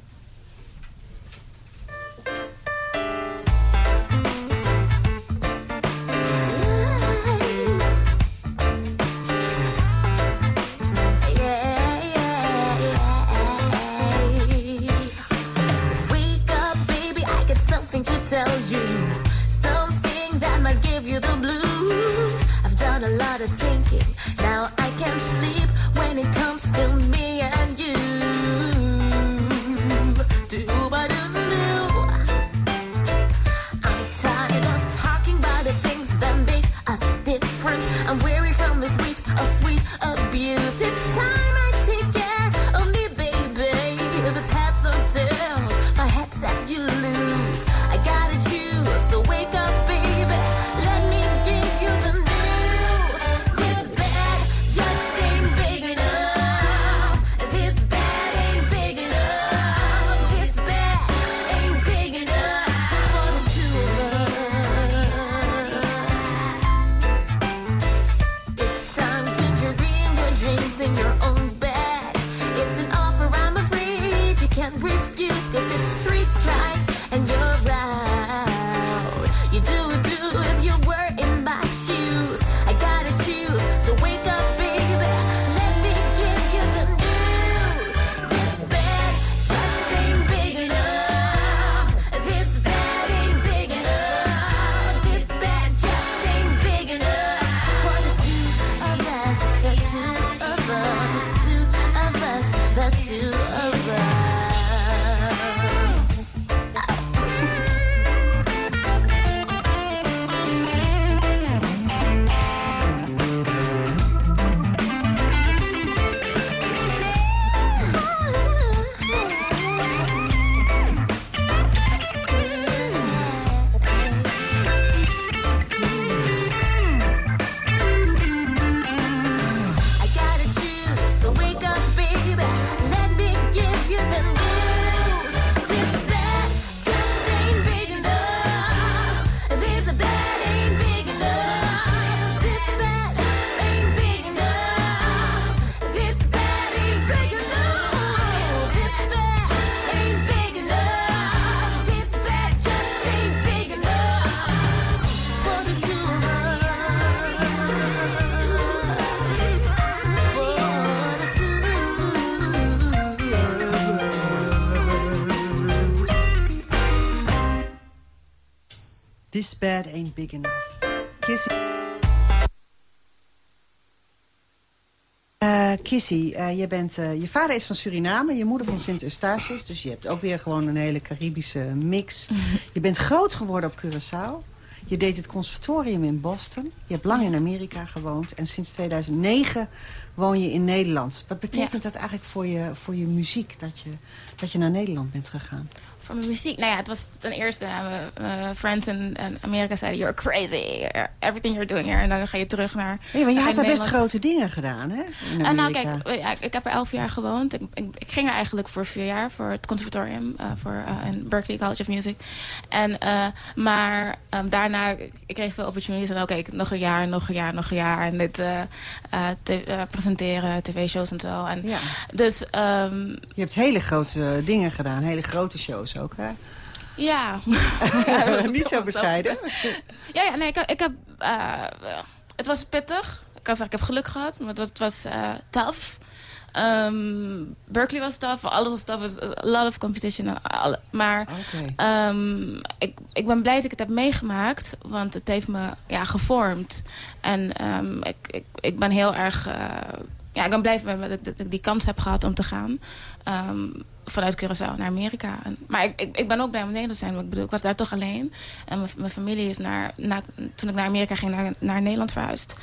O: big enough.
J: Kissy. Eh, Kissy, eh, je, bent, eh, je vader is van Suriname, je moeder van Sint Eustatius. Dus je hebt ook weer gewoon een hele Caribische mix. Je bent groot geworden op Curaçao. Je deed het conservatorium in Boston. Je hebt lang in Amerika gewoond. En sinds 2009 woon je in Nederland. Wat betekent dat eigenlijk voor je, voor je muziek, dat je, dat je naar Nederland bent gegaan?
K: Voor mijn muziek, nou ja, het was ten eerste... uh, mijn friends in, in Amerika zeiden, you're crazy. Everything you're doing here. En dan ga je terug naar...
J: Ja, maar je had daar best grote dingen gedaan, hè?
K: Eh, nou, kijk, ja, ik heb er elf jaar gewoond. Ik, ik, ik ging er eigenlijk voor vier jaar, voor het conservatorium, eh, voor uh, in Berkeley College of Music. En, uh, maar um, daarna, ik kreeg veel opportunities. En oké, okay, nog een jaar, nog een jaar, nog een jaar. En dit uh, te, presenteren, tv-shows en zo. En
J: ja.
K: Dus, um,
J: Je hebt hele grote dingen gedaan, hele grote shows ook, hè?
K: Ja.
J: Niet zo bescheiden.
K: ja, ja, nee, ik, ik heb... Uh, het was pittig. Ik kan zeggen, ik heb geluk gehad. Maar het was, het was uh, tough. Um, Berkeley was tough. Alles was tough. Was a lot of competition. Maar
J: okay.
K: um, ik, ik ben blij dat ik het heb meegemaakt. Want het heeft me ja, gevormd. En um, ik, ik, ik ben heel erg... Uh, ja, ik ben blij dat ik die kans heb gehad om te gaan. Ehm, vanuit Curaçao naar Amerika. En, maar ik, ik, ik, ben ook blij om Nederland te zijn. Ik bedoel, ik was daar toch alleen. En mijn familie is naar, toen ik naar Amerika ging, naar, naar Nederland verhuisd.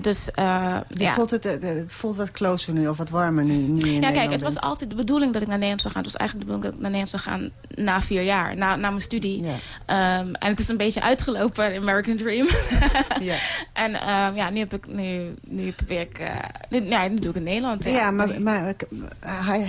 K: Dus, uh, ja.
J: voelt het, het, voelt wat closer nu, of wat warmer nu, nu in
K: Ja, kijk, het was altijd de bedoeling dat ik naar Nederland zou gaan. Het was eigenlijk de bedoeling dat ik naar Nederland zou gaan na vier jaar, na, na mijn studie. Ja. Um, en het is een beetje uitgelopen, American Dream. ja. En um, ja, nu, heb ik, nu, nu probeer ik... Uh, nu, ja, nu doe ik in Nederland.
J: Ja, ja maar, maar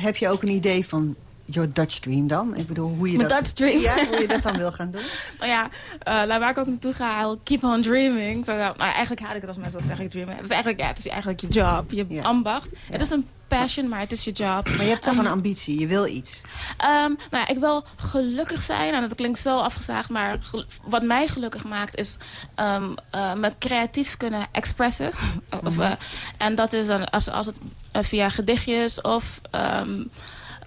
J: heb je ook een idee van your Dutch dream dan? Ik bedoel, hoe je
K: Mijn
J: dat...
K: Dutch?
J: Ja, hoe je dat dan wil gaan doen?
K: nou ja, uh, waar ik ook naartoe ga, I'll keep on dreaming. Zo, nou, eigenlijk haat ik het als mensen wel zeggen, dreamen. Het is eigenlijk, ja, het is eigenlijk je job, je ja. ambacht. Ja. Het is een passion, maar het is je job.
J: Maar je hebt toch um, een ambitie, je wil iets.
K: Um, nou ja, ik wil gelukkig zijn, en dat klinkt zo afgezaagd... maar wat mij gelukkig maakt is um, uh, me creatief kunnen expressen. Of, uh, en dat is dan als, als het via gedichtjes of...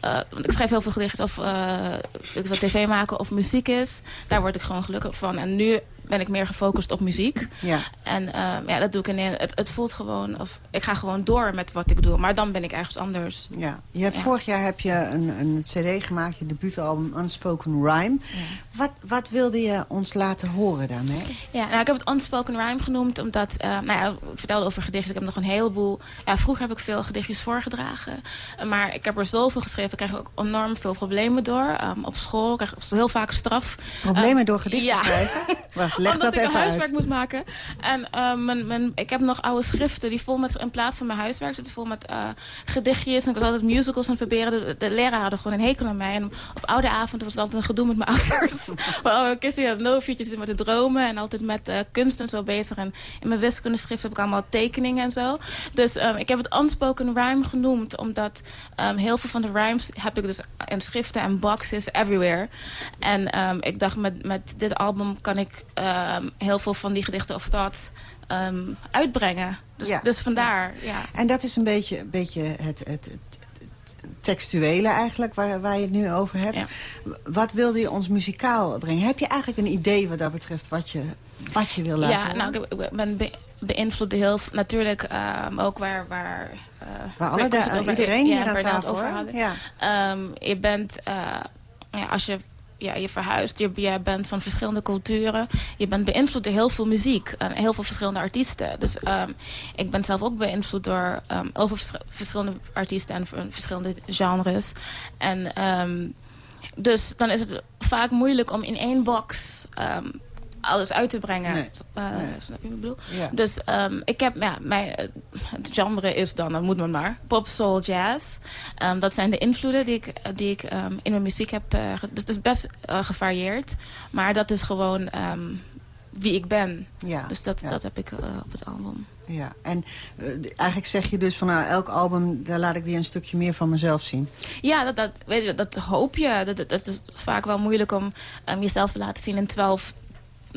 K: Uh, ik schrijf heel veel gedichten of uh, ik wil tv maken of muziek is. Daar word ik gewoon gelukkig van. En nu ben ik meer gefocust op muziek. Ja. En uh, ja, dat doe ik in. Het, het voelt gewoon, of ik ga gewoon door met wat ik doe. Maar dan ben ik ergens anders.
J: Ja. Je hebt, ja. Vorig jaar heb je een, een cd gemaakt, je debuutalbum Unspoken Rhyme. Ja. Wat, wat wilde je ons laten horen daarmee?
K: Ja, nou, ik heb het Unspoken Rhyme genoemd, omdat, uh, nou ja, ik vertelde over gedichten. Ik heb nog een heleboel, ja, vroeger heb ik veel gedichtjes voorgedragen. Maar ik heb er zoveel geschreven, ik krijg ook enorm veel problemen door. Um, op school, ik krijg heel vaak straf.
J: Problemen um, door gedichten ja. schrijven? Leg
K: Omdat
J: dat
K: ik
J: even
K: huiswerk
J: uit.
K: moest maken. En uh, mijn, mijn, ik heb nog oude schriften die vol met, in plaats van mijn huiswerk, zitten vol met uh, gedichtjes. En ik was altijd musicals aan het proberen. De, de leraar hadden gewoon een hekel aan mij. En op oude avonden was het altijd een gedoe met mijn ouders. oh, Kissy has no future zit met te dromen. En altijd met uh, kunst en zo bezig. En in mijn wiskundeschrift heb ik allemaal tekeningen en zo. Dus um, ik heb het unspoken rhyme genoemd. Omdat um, heel veel van de rhymes heb ik dus in schriften en boxes everywhere. En um, ik dacht met, met dit album kan ik um, heel veel van die gedichten of thoughts um, uitbrengen. Dus, ja. dus vandaar, ja. ja.
J: En dat is een beetje, een beetje het, het, het, textuele eigenlijk, waar, waar je het nu over hebt. Ja. Wat wilde je ons muzikaal brengen? Heb je eigenlijk een idee wat dat betreft wat je, wat je wil laten
K: ja,
J: horen?
K: nou, ik ben be beïnvloed heel natuurlijk um, ook waar... waar
J: uh, waar alle de, iedereen hier aan tafel
K: over hadden. Ja. Je bent, uh, ja, als je ja, je verhuist, je, je bent van verschillende culturen. Je bent beïnvloed door heel veel muziek en heel veel verschillende artiesten. Dus um, ik ben zelf ook beïnvloed door um, verschillende artiesten en verschillende genres. En um, dus dan is het vaak moeilijk om in één box alles uit te brengen. Nee. Uh, nee. Snap je wat ik bedoel? Ja. Dus um, ik heb, ja, mijn, het genre is dan, dan moet men maar, pop, soul, jazz. Um, dat zijn de invloeden die ik, die ik um, in mijn muziek heb. Uh, dus het is best uh, gevarieerd. Maar dat is gewoon wie ik ben. Ja. Dus dat, ja. dat heb ik uh, op het album.
J: Ja, en uh, eigenlijk zeg je dus van nou, elk album, daar laat ik weer een stukje meer van mezelf zien.
K: Ja, dat, dat, weet je, dat hoop je. Dat, dat is dus vaak wel moeilijk om um, jezelf te laten zien in 12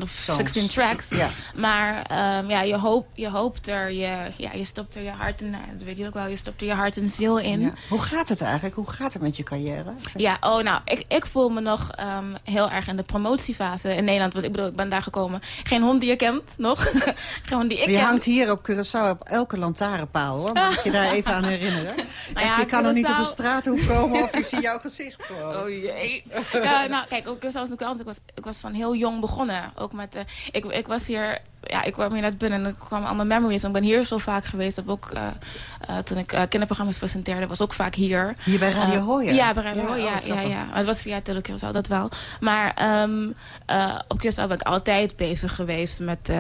K: of 16 tracks. Ja. Maar um, ja, je, hoop, je hoopt er, je, ja, je stopt er je hart en dat weet je ook wel, je stopt er je hart en ziel in. Ja.
J: Hoe gaat het eigenlijk? Hoe gaat het met je carrière?
K: Ja, oh nou, ik, ik voel me nog um, heel erg in de promotiefase in Nederland. Want ik bedoel, ik ben daar gekomen. Geen hond die je kent, nog. Geen hond die ik
J: je
K: ken.
J: hangt hier op Curaçao op elke lantaarnpaal, hoor. Moet ik je daar even aan herinneren? nou ja, je kan nog niet op de straathoek komen of ik zie jouw gezicht gewoon.
K: Oh jee. ja, nou, kijk, op Curaçao was ik anders. Ik was, ik was van heel jong begonnen. Ook met... Uh, ik, ik was hier, ja, ik kwam hier net binnen en er kwamen allemaal memories. Ik ben hier zo vaak geweest. Heb ook, uh, uh, toen ik uh, kinderprogramma's presenteerde, was ook vaak hier.
J: Hier bij Radio Hoya?
K: Ja, bij Radio Hoya, ja, ja, ja. Maar het was via Tele Curaçao, dat wel. Maar um, op Curaçao ben ik altijd bezig geweest met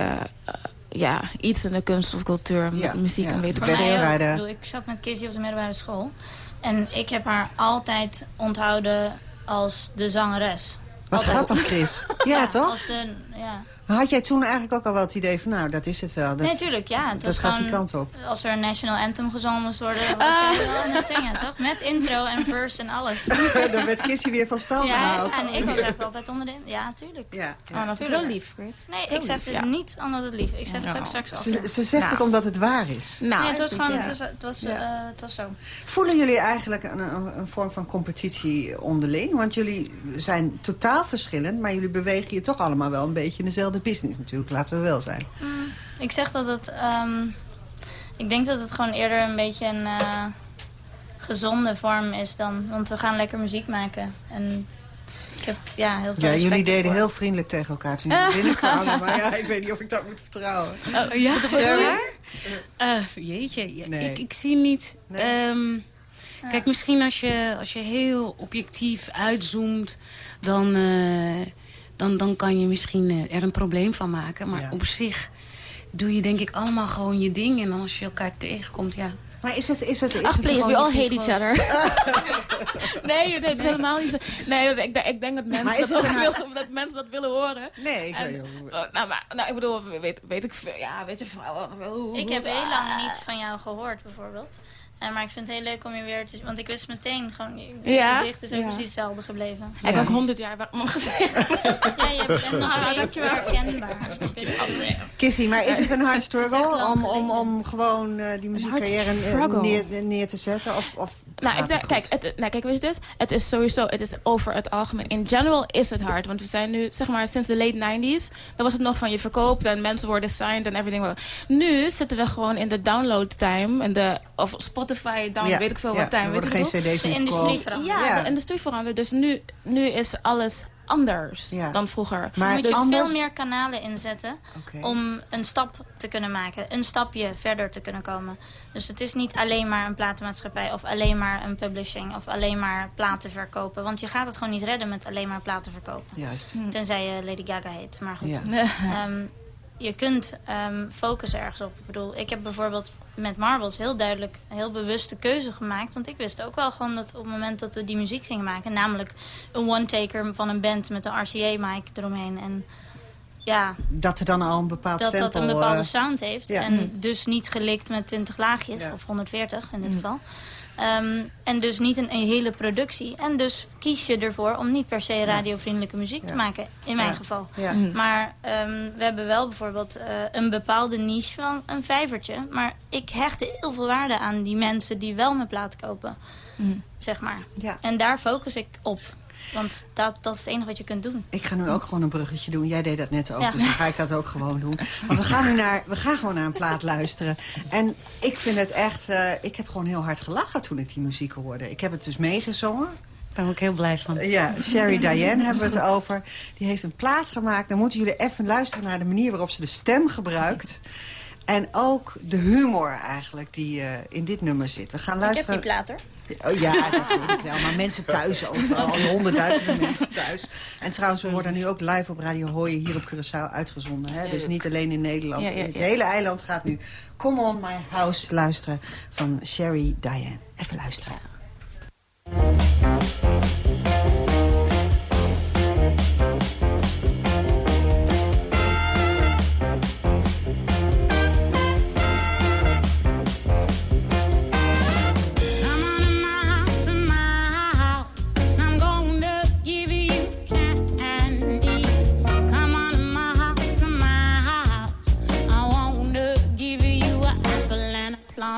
K: ja, iets in de kunst of cultuur, ja, muziek ja, en weet ik.
N: Ik zat met Kizzy op de middelbare school. En ik heb haar altijd onthouden als de zangeres.
J: Wat
N: altijd.
J: grappig, Chris. Ja, ja toch?
N: Als ja.
J: Had jij toen eigenlijk ook al wel het idee van, nou, dat is het wel. Dat,
N: nee, tuurlijk, ja. Het
J: dat gaat
N: gewoon,
J: die kant op.
N: Als er een national anthem gezongen moest worden, was uh. je wel aan het zingen, toch? Met intro en verse en alles.
J: Dan werd Kissy weer van stal
N: ja,
J: gehaald.
N: en ik was echt altijd onder de... Ja, tuurlijk.
J: Ja,
K: ja. Oh, heel lief, Chris.
N: Nee, heel ik zeg het ja. niet omdat het lief. Ik zeg het ook straks af.
J: Ze, ze zegt nou. het omdat het waar is.
N: Nou, nee, het was gewoon, het was, het was, uh, het was zo.
J: Voelen jullie eigenlijk een, een, een vorm van competitie onderling? Want jullie zijn totaal verschillend, maar jullie bewegen je toch allemaal wel een beetje in dezelfde business natuurlijk laten we wel zijn.
N: Mm, ik zeg dat het... Um, Ik denk dat het gewoon eerder een beetje een eh, gezonde vorm is dan. Want we gaan lekker muziek maken. En ik heb ja, heel veel
J: Ja, jullie deden heel vriendelijk tegen elkaar toen jullie binnenkwamen. Maar ja, ik weet niet of ik dat moet vertrouwen.
L: Oh, ja,
J: Sherry?
L: Eh, jeetje, ja,
J: Nee.
L: ik, ik zie niet... ehm, Kijk, misschien als je, als je heel objectief uitzoomt... dan, eh, dan, dan kan je misschien eh, er een probleem van maken. Maar
J: Ja.
L: op zich doe je denk ik allemaal gewoon je ding. En dan als je elkaar tegenkomt, ja...
J: Maar is het, is het, is
K: Ach,
J: het
K: please,
J: gewoon-
K: we all hate each other. nee, nee, het is helemaal niet zo. Nee, ik, denk- ik denk dat mensen,
J: Maar is
K: dat,
J: het
K: ook dat mensen dat willen horen.
J: Nee, ik
K: En,
J: weet
K: eh, nou, maar, nou, ik bedoel, weet, weet ik veel. Ja, weet je, vrouwen.
N: Ik heb heel lang niet van jou gehoord, bijvoorbeeld. Eh, maar ik vind het heel leuk om je weer te zien. Want ik wist meteen, gewoon, je
K: Ja?
N: gezicht is ook
K: Ja.
N: precies hetzelfde gebleven.
K: Hij is ook 100 jaar bij mijn gezicht.
N: Ja, je bent nog
K: Ah,
N: steeds herkenbaar. snap je?
J: Kissy, maar is het een hard struggle om, om, om gewoon eh, die muziekcarrière eh, neer, neer te zetten? Of, of
K: Nou, ik
J: het
K: kijk, het, nou, kijk, weet je dit? Het is sowieso, het is over het algemeen. In general is het hard. Want we zijn nu, zeg maar, sinds de late 90s. Dan was het nog van je verkoopt en mensen worden signed en everything. Nu zitten we gewoon in de download time. En de, of Spotify down,
J: Ja,
K: weet ik veel
J: ja,
K: wat time.
J: er worden geen cd's meer
N: De industrie.
K: Ja,
J: Ja.
K: de industrie verandert. Dus nu, nu is alles anders
J: Ja.
K: dan vroeger.
J: Maar
N: moet je
J: anders-
N: veel meer kanalen inzetten om een stap te kunnen maken. Een stapje verder te kunnen komen. Dus het is niet alleen maar een platenmaatschappij of alleen maar een publishing of alleen maar platen verkopen. Want je gaat het gewoon niet redden met alleen maar platen verkopen.
J: Juist.
N: Tenzij je Lady Gaga heet. Maar goed.
J: Ja.
N: Ehm, je kunt ehm, focussen ergens op. Ik bedoel, ik heb bijvoorbeeld met Marbles heel duidelijk, heel bewuste keuze gemaakt. Want ik wist ook wel gewoon dat op het moment dat we die muziek gingen maken... namelijk een one-taker van een band met een RCA-mic eromheen... en ja,
J: Dat er dan al een bepaald
N: dat
J: stempel...
N: dat een bepaalde
J: eh,
N: sound heeft.
J: ja.
N: En dus niet gelikt met 20 laagjes,
J: Ja.
N: of 140 in dit geval. Ehm, en dus niet een, een hele productie. En dus kies je ervoor om niet per se radiovriendelijke muziek te maken. In mijn
J: Ja.
N: geval.
J: Ja.
N: Maar ehm, we hebben wel bijvoorbeeld eh, een bepaalde niche van een vijvertje. Maar ik hecht heel veel waarde aan die mensen die wel mijn plaat kopen. Zeg maar.
J: Ja.
N: En daar focus ik op. Want dat, dat is het enige wat je kunt doen.
J: Ik ga nu ook gewoon een bruggetje doen. Jij deed dat net ook,
N: Ja.
J: dus dan ga ik dat ook gewoon doen. Want we gaan nu naar, we gaan gewoon naar een plaat luisteren. En ik vind het echt, eh, ik heb gewoon heel hard gelachen toen ik die muziek hoorde. Ik heb het dus meegezongen.
L: Daar ben ik heel blij van.
J: Ja, Sherry Diane hebben we het over. Die heeft een plaat gemaakt. Dan moeten jullie even luisteren naar de manier waarop ze de stem gebruikt. En ook de humor eigenlijk die eh, in dit nummer zit. We gaan
N: Ik heb
J: luisteren.
N: die plaat.
J: Oh, ja, dat weet ik wel. Maar mensen thuis overal. Honderdduizenden mensen thuis. En trouwens, we worden nu ook live op Radio Hooien hier op Curaçao uitgezonden. Hè? Dus niet alleen in Nederland.
K: Ja, ja,
J: Het hele eiland gaat nu Come On My House luisteren van Sherry Diane. Even luisteren.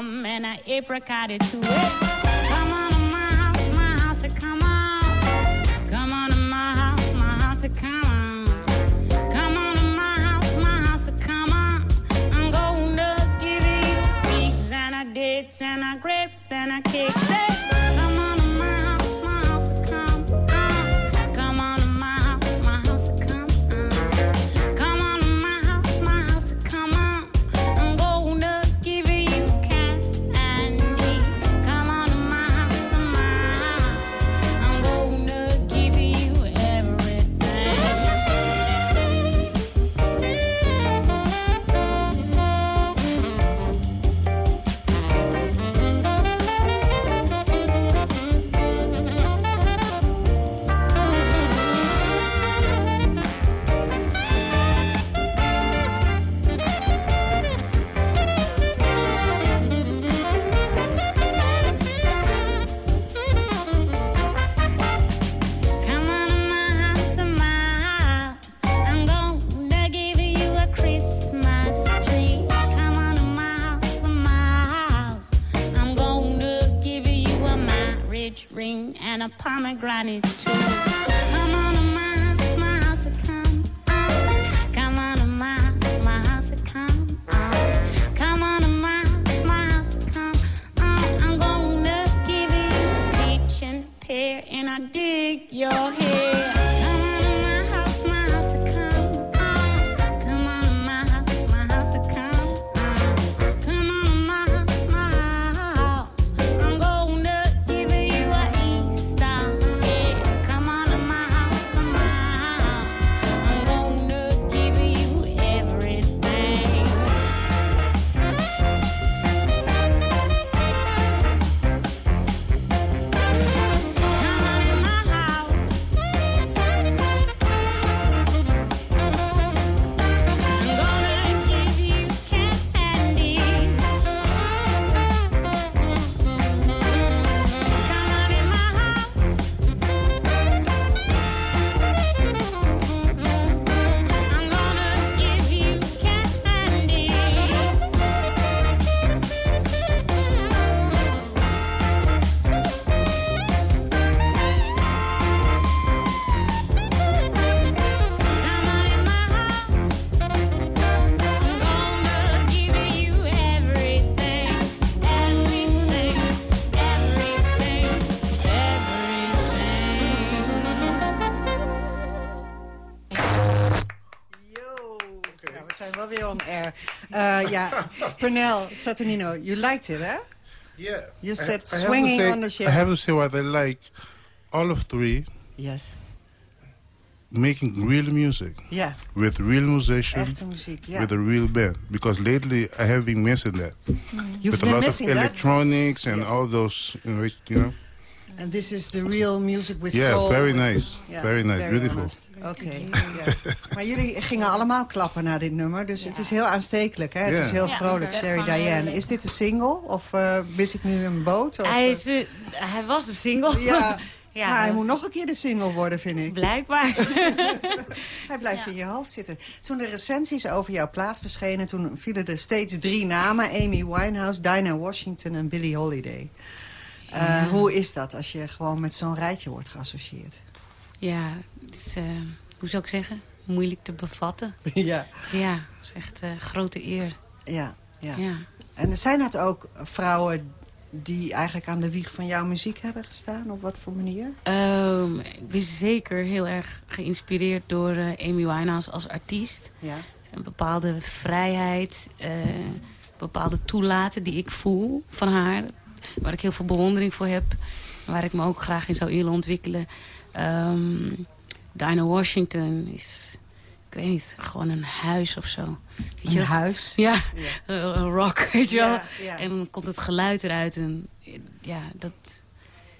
P: And a plum and an apricot too. Come on in my house, my house, come on. Come on in my house, my house, come on. Come on in my house, my house, come on. I'm gonna give you figs and and grapes and a cake. Say, eh? granny.
J: Ja, Pernell, Saturnino, you liked it, hè?
M: Yeah.
J: You said
M: I to
J: swinging
M: say-
J: on the ship.
M: I have to say what I like. All of three
J: Yes.
M: making real music.
J: Yeah.
M: With real musicians.
J: Ja.
M: With a real band. Because lately I have been missing that. Mm.
J: You've
M: with a lot
J: missing
M: of
J: that?
M: electronics and all those, you know.
J: And this is the real music with
M: Yeah,
J: soul.
M: very nice. Very nice. Beautiful.
J: Oké. ja. Maar jullie gingen allemaal klappen naar dit nummer, dus het is heel aanstekelijk. Hè? Het is heel vrolijk, Sherry Diane. Is dit een single of eh mis ik nu een boot? Of,
L: Hij,
J: eh?
L: is, eh, hij was de single.
J: Ja,
L: ja
J: maar hij moet
L: is-
J: nog een keer de single worden, vind ik.
L: Blijkbaar.
J: hij blijft in je hoofd zitten. Toen de recensies over jouw plaat verschenen... toen vielen er steeds drie namen. Amy Winehouse, Dinah Washington en Billie Holiday. Eh,
L: Ja.
J: Hoe is dat als je gewoon met zo'n rijtje wordt geassocieerd?
L: Ja, het is, eh, hoe zou ik zeggen, moeilijk te bevatten.
J: Ja.
L: Ja, het is echt een grote eer.
J: Ja, ja.
L: Ja.
J: En zijn het ook vrouwen die eigenlijk aan de wieg van jouw muziek hebben gestaan? Op wat voor manier?
L: Ehm, ik ben zeker heel erg geïnspireerd door Amy Winehouse als artiest.
J: Ja.
L: Een bepaalde vrijheid, eh, bepaalde toelaten die ik voel van haar. Waar ik heel veel bewondering voor heb. Waar ik me ook graag in zou willen ontwikkelen. Dinah Washington is, ik weet niet, gewoon een huis of zo. Weet
J: Een
L: als-
J: huis?
L: Ja, een een rock, weet je wel.
J: Ja, ja.
L: En dan komt het geluid eruit. En ja, dat,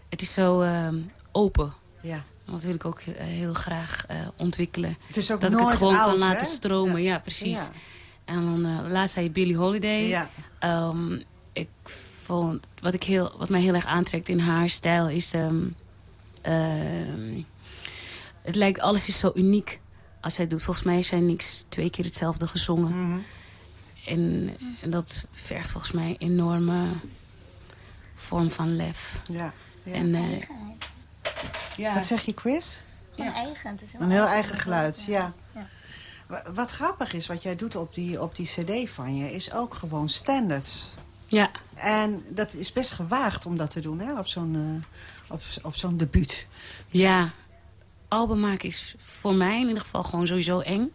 L: het is zo ehm, open.
J: Ja.
L: Dat wil ik ook eh, heel graag eh, ontwikkelen.
J: Het is ook
L: dat ik
J: nooit
L: het gewoon
J: oud,
L: kan laten
J: hè?
L: stromen. Ja, precies. En dan eh, laatst zei je Billie Holiday.
J: Ja.
L: Ehm, ik vond, wat, ik heel, wat mij heel erg aantrekt in haar stijl is... ehm, ehm, het lijkt, alles is zo uniek als zij doet. Volgens mij heeft zij niks twee keer hetzelfde gezongen.
J: Mhm.
L: en, en dat vergt volgens mij een enorme vorm van lef.
J: Ja. ja.
L: En, eh, ja.
J: Wat zeg je, Chris?
N: Gewoon eigen. Het is heel
J: Een heel
N: eigen.
J: eigen geluid, ja.
N: Ja.
J: Wa- Wat grappig is, wat jij doet op die, op die cd van je... is ook gewoon standards.
L: Ja.
J: En dat is best gewaagd om dat te doen, hè? Op zo'n eh, op, op zo'n debuut.
L: Ja, album maken is voor mij in ieder geval gewoon sowieso eng.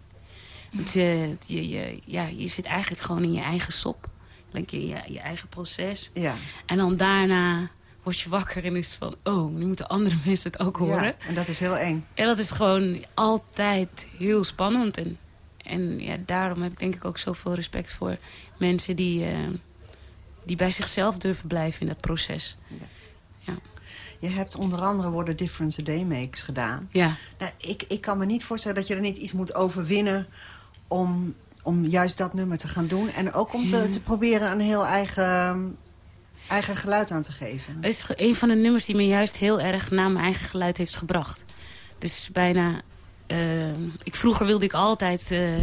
L: Want je, je, je, ja, je zit eigenlijk gewoon in je eigen sop. Denk je, je, je eigen proces.
J: Ja.
L: En dan daarna word je wakker en is het van... oh, nu moeten andere mensen het ook horen.
J: Ja, en dat is heel eng.
L: En dat is gewoon altijd heel spannend. En, en ja, daarom heb ik denk ik ook zoveel respect voor mensen die, eh, die bij zichzelf durven blijven in dat proces.
J: Je hebt onder andere worden Difference Day makes gedaan.
L: Ja.
J: Nou, ik, ik kan me niet voorstellen dat je er niet iets moet overwinnen... om, om juist dat nummer te gaan doen. En ook om te,
L: Ja.
J: te proberen een heel eigen, eigen geluid aan te geven.
L: Het is een van de nummers die me juist heel erg naar mijn eigen geluid heeft gebracht. Dus bijna... eh, ik, vroeger wilde ik altijd... eh,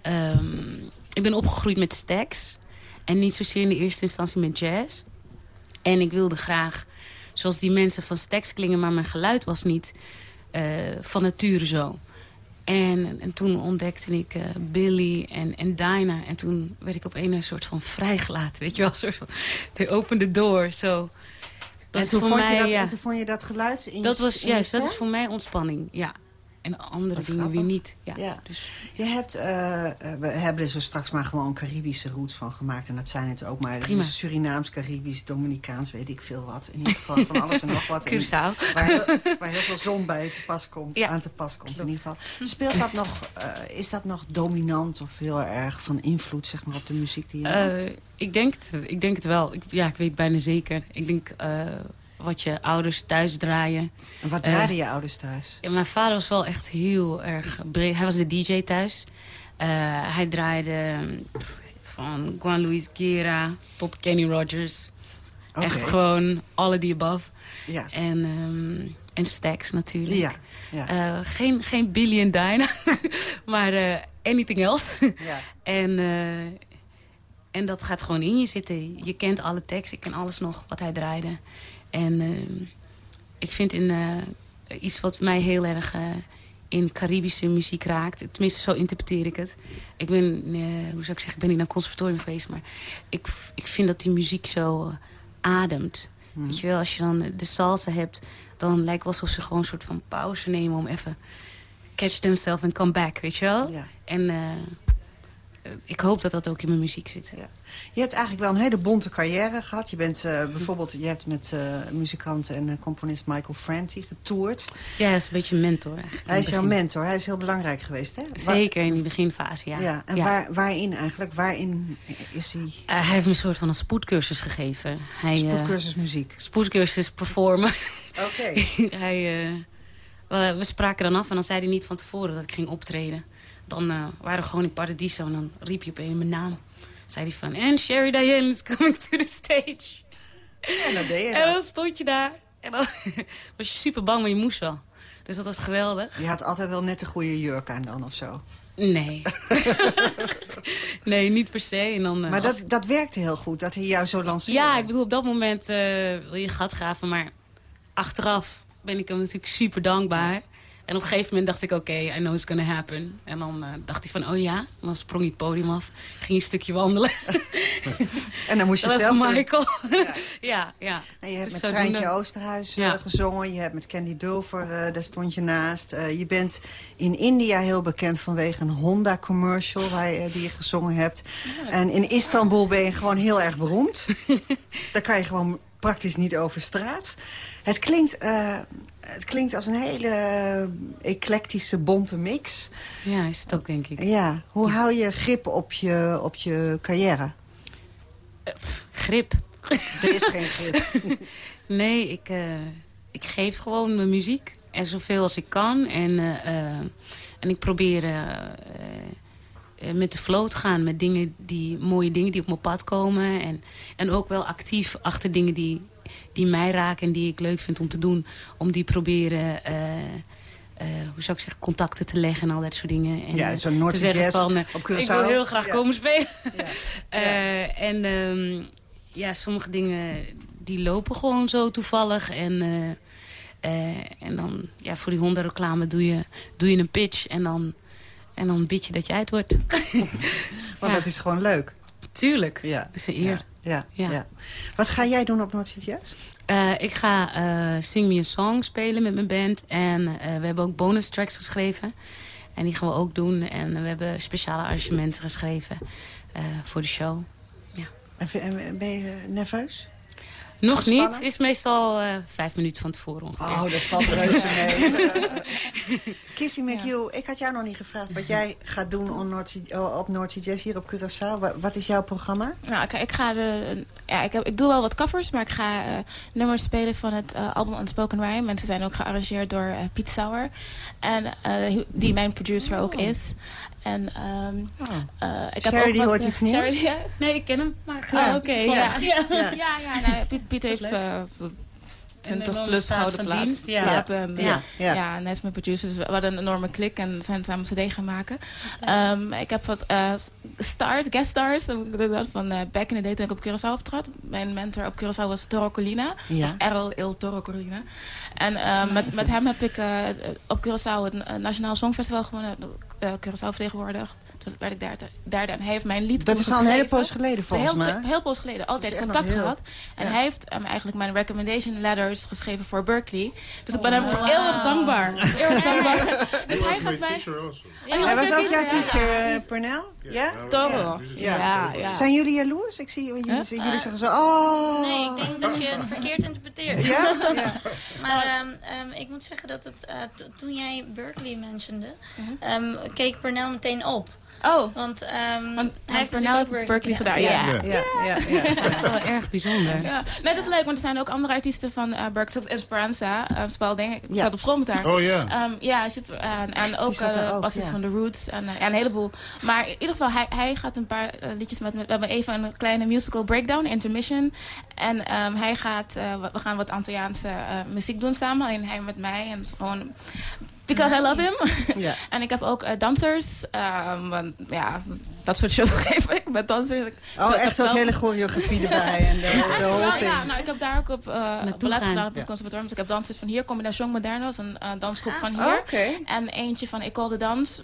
L: ehm, ik ben opgegroeid met stacks. En niet zozeer in de eerste instantie met jazz. En ik wilde graag, zoals die mensen van stacks klingen... maar mijn geluid was niet eh, van nature zo. En, en toen ontdekte ik eh, Billy en, en Dinah. En toen werd ik op een soort van vrijgelaten. Weet je wel, soort van... They opened the door, zo. Dat
J: en, toen
L: voor
J: vond
L: mij,
J: je dat,
L: ja.
J: en toen vond je dat geluid in
L: Dat was juist, dat is voor mij ontspanning, ja. En andere
J: Wat
L: dingen
J: grappig.
L: weer niet. Ja,
J: Ja.
L: Dus,
J: Je hebt, eh, eh, we hebben er zo straks maar gewoon Caribische roots van gemaakt. En dat zijn het ook maar.
L: Prima.
J: Dus Surinaams, Caribisch, Dominicaans, weet ik veel wat. In ieder geval van alles en nog wat.
L: Curaçao.
J: Waar heel, waar heel veel zon bij te pas komt,
L: Ja,
J: aan te pas komt in ieder geval. Speelt dat nog, eh, is dat nog dominant of heel erg van invloed zeg maar, op de muziek die je maakt?
L: ik, denk het, ik denk het wel. Ik, ja, ik weet bijna zeker. Ik denk wat je ouders thuis draaien.
J: En wat
L: eh,
J: draaiden je ouders thuis?
L: Ja, mijn vader was wel echt heel erg breed. Hij was de DJ thuis. Eh, hij draaide pff, van Juan Luis Guerra tot Kenny Rogers. Echt gewoon alle die above.
J: Ja.
L: En, ehm en Stax natuurlijk.
J: Ja, ja.
L: Eh, geen, geen Billy en Dinah, maar anything else.
J: Ja.
L: en, en dat gaat gewoon in je zitten. Je kent alle tekst, ik ken alles nog wat hij draaide. En eh, ik vind in, eh, iets wat mij heel erg eh, in Caribische muziek raakt. Tenminste, zo interpreteer ik het. Ik ben, eh, hoe zou ik zeggen, ik ben niet naar een conservatorium geweest. Maar ik, ik vind dat die muziek zo ademt. Weet je wel, als je dan de salsa hebt... dan lijkt het wel alsof ze gewoon een soort van pauze nemen... om even catch themselves and come back, weet je wel?
J: Ja.
L: En ik hoop dat dat ook in mijn muziek zit.
J: Je hebt eigenlijk wel een hele bonte carrière gehad. Je bent eh, bijvoorbeeld, je hebt met uh, muzikant en componist Michael Franti getoerd.
L: Ja, hij is een beetje een mentor eigenlijk.
J: Hij is jouw mentor. Hij is heel belangrijk geweest, hè?
L: Zeker in die beginfase, ja.
J: ja en
L: ja.
J: Waar, waarin eigenlijk? Waarin is hij?
L: hij heeft me een soort van een spoedcursus gegeven. Hij,
J: spoedcursus muziek?
L: Spoedcursus performen.
J: Oké.
L: hij... We, spraken dan af en dan zei hij niet van tevoren dat ik ging optreden. Dan uh, waren we gewoon in Paradiso en dan riep je op een mijn naam. Zei hij van, en Sherry Diane is coming to the stage.
J: Ja, dat deed je
L: En dan stond je daar. En dan was je super bang, maar je moest wel. Dus dat was geweldig.
J: Je had altijd wel net de goede jurk aan dan of zo?
L: Nee. nee, niet per se. En dan, uh,
J: maar dat, dat werkte heel goed, dat hij jou zo lanceerde?
L: Ja, ik bedoel, op dat moment uh, wil je gat graven. Maar achteraf ben ik hem natuurlijk super dankbaar. En op een gegeven moment dacht ik, oké, okay, I know it's gonna happen. En dan uh, dacht hij van, oh ja. En dan sprong hij het podium af. Ging een stukje wandelen.
J: en dan moest je
L: dat
J: het zelf
L: was Michael. ja, ja.
J: je hebt
L: dus
J: met Treintje Oosterhuis uh, ja. gezongen. Je hebt met Candy Dulfer, uh, daar stond je naast. je bent in India heel bekend vanwege een Honda-commercial... die je gezongen hebt. Ja. En in Istanbul ben je gewoon heel erg beroemd. daar kan je gewoon praktisch niet over straat. Het klinkt, het klinkt als een hele eclectische, bonte mix.
L: Ja, is het ook, denk ik.
J: Ja. Hoe ja. hou je grip op je, op je carrière?
L: Uh, grip?
J: Er is geen grip.
L: nee, ik, uh, ik geef gewoon mijn muziek. En zoveel als ik kan. En, en ik probeer met de flow te gaan. Met dingen die, mooie dingen die op mijn pad komen. En, en ook wel actief achter dingen die die mij raken en die ik leuk vind om te doen. Om die proberen, uh, uh, hoe zou ik zeggen, contacten te leggen en al dat soort dingen. En,
J: ja, zo'n Noordse jazz
L: van,
J: op
L: Ik wil heel graag ja. komen spelen. Ja. ja. en um, ja, sommige dingen die lopen gewoon zo toevallig. En, en dan, ja, voor die hondenreclame doe je, doe je een pitch en dan, en dan bid je dat je uit wordt.
J: Want dat is gewoon leuk.
L: Tuurlijk,
J: ja.
L: dat is een eer.
J: Ja, ja. ja. Wat ga jij doen op Noordse Jazz?
L: Uh, ik ga uh, Sing Me a Song spelen met mijn band. En uh, we hebben ook bonus tracks geschreven. En die gaan we ook doen. En we hebben speciale arrangementen geschreven voor de show. Ja.
J: En ben je nerveus?
L: Nog niet. Is meestal uh, vijf minuten van tevoren ongeveer.
J: Oh, dat valt reuze mee. Kissy McHugh, ja. ik had jou nog niet gevraagd wat jij gaat doen op Noordzee, op Noordzee Jazz hier op Curaçao. Wat is jouw programma?
K: Nou, ik, ik ga de, ja, ik, heb, ik doe wel wat covers, maar ik ga uh, nummers spelen van het uh, album Unspoken Rhyme. En ze zijn ook gearrangeerd door Piet Sauer. En die mijn producer ook oh. is. En um,
J: oh. uh, ik heb Sherry, die hoort iets nieuws?
L: Sherry, ja. Nee, ik ken hem. Maar
K: oh, oké. Okay, ja. Ja, ja. ja, ja nou, Piet, Piet heeft uh, 20 plus gouden plaat.
L: Ja.
K: Ja. En, ja. Ja. Ja. en hij is mijn producer. Dus we hadden een enorme klik en zijn samen cd gaan maken. Um, ik heb wat uh, stars, guest stars. Van uh, back in the day toen ik op Curaçao optrad. Mijn mentor op Curaçao was Toro Colina.
J: Ja.
K: Of Errol Il Toro Colina. En uh, met, met hem heb ik uh, op Curaçao het Nationaal Songfestival gewonnen. Uh, Curaçao vertegenwoordigd. Werd ik derde. En hij heeft mijn lied
J: Dat is al een hele poos geleden volgens
K: heel,
J: mij.
K: Heel poos geleden. Altijd contact heel... gehad. En ja. hij heeft um, eigenlijk mijn recommendation letters geschreven voor Berkeley. Dus ik ben hem wow. eeuwig dankbaar. Eeuwig dankbaar. dus hij gaat mij...
J: Ja, hij was ook jouw teacher, uh, Pernell?
K: Ja? Toro.
J: Ja. Ja. Zijn jullie jaloers? Ik zie jullie, huh? jullie uh, zeggen zo... Oh.
N: Nee, ik denk dat je het verkeerd interpreteert.
J: Ja? ja.
N: maar um, um, ik moet zeggen dat het, uh, toen jij Berkeley mentionde... Um, keek Pernell meteen op.
K: Oh.
N: Want, um,
K: want
N: hij heeft
K: Pernell
N: natuurlijk ook
K: Berkeley gedaan. Ja.
J: Ja. Ja. Ja. Ja.
L: Dat is wel erg bijzonder.
K: Ja. Nee, dat is leuk, want er zijn ook andere artiesten van uh, Berkeley. Zoals Esperanza, uh, Spalding. Ik zat op school met haar.
M: Oh ja.
K: Um, ja, hij zit, uh, en ook, uh, van The Roots. En, ja, een heleboel. Maar in ieder geval, hij, hij gaat een paar liedjes met, met... We hebben even een kleine musical breakdown, intermission. En um, hij gaat... we gaan wat Antilliaanse muziek doen samen. Alleen hij met mij. En het is gewoon... Because nice. I love him.
J: Ja.
K: en ik heb ook uh, dansers. Um, want, ja, dat soort shows geef ik met dansers.
J: Oh, echt ook hele choreografie erbij. En de, de whole
K: ja,
J: thing.
K: ja, nou, ik heb daar ook op uh, ballet gedaan op het conservatorium. Dus ik heb dansers van hier, Combination Moderno. een uh, dansgroep van hier.
J: Oh, okay.
K: En eentje van Ecole de Dans.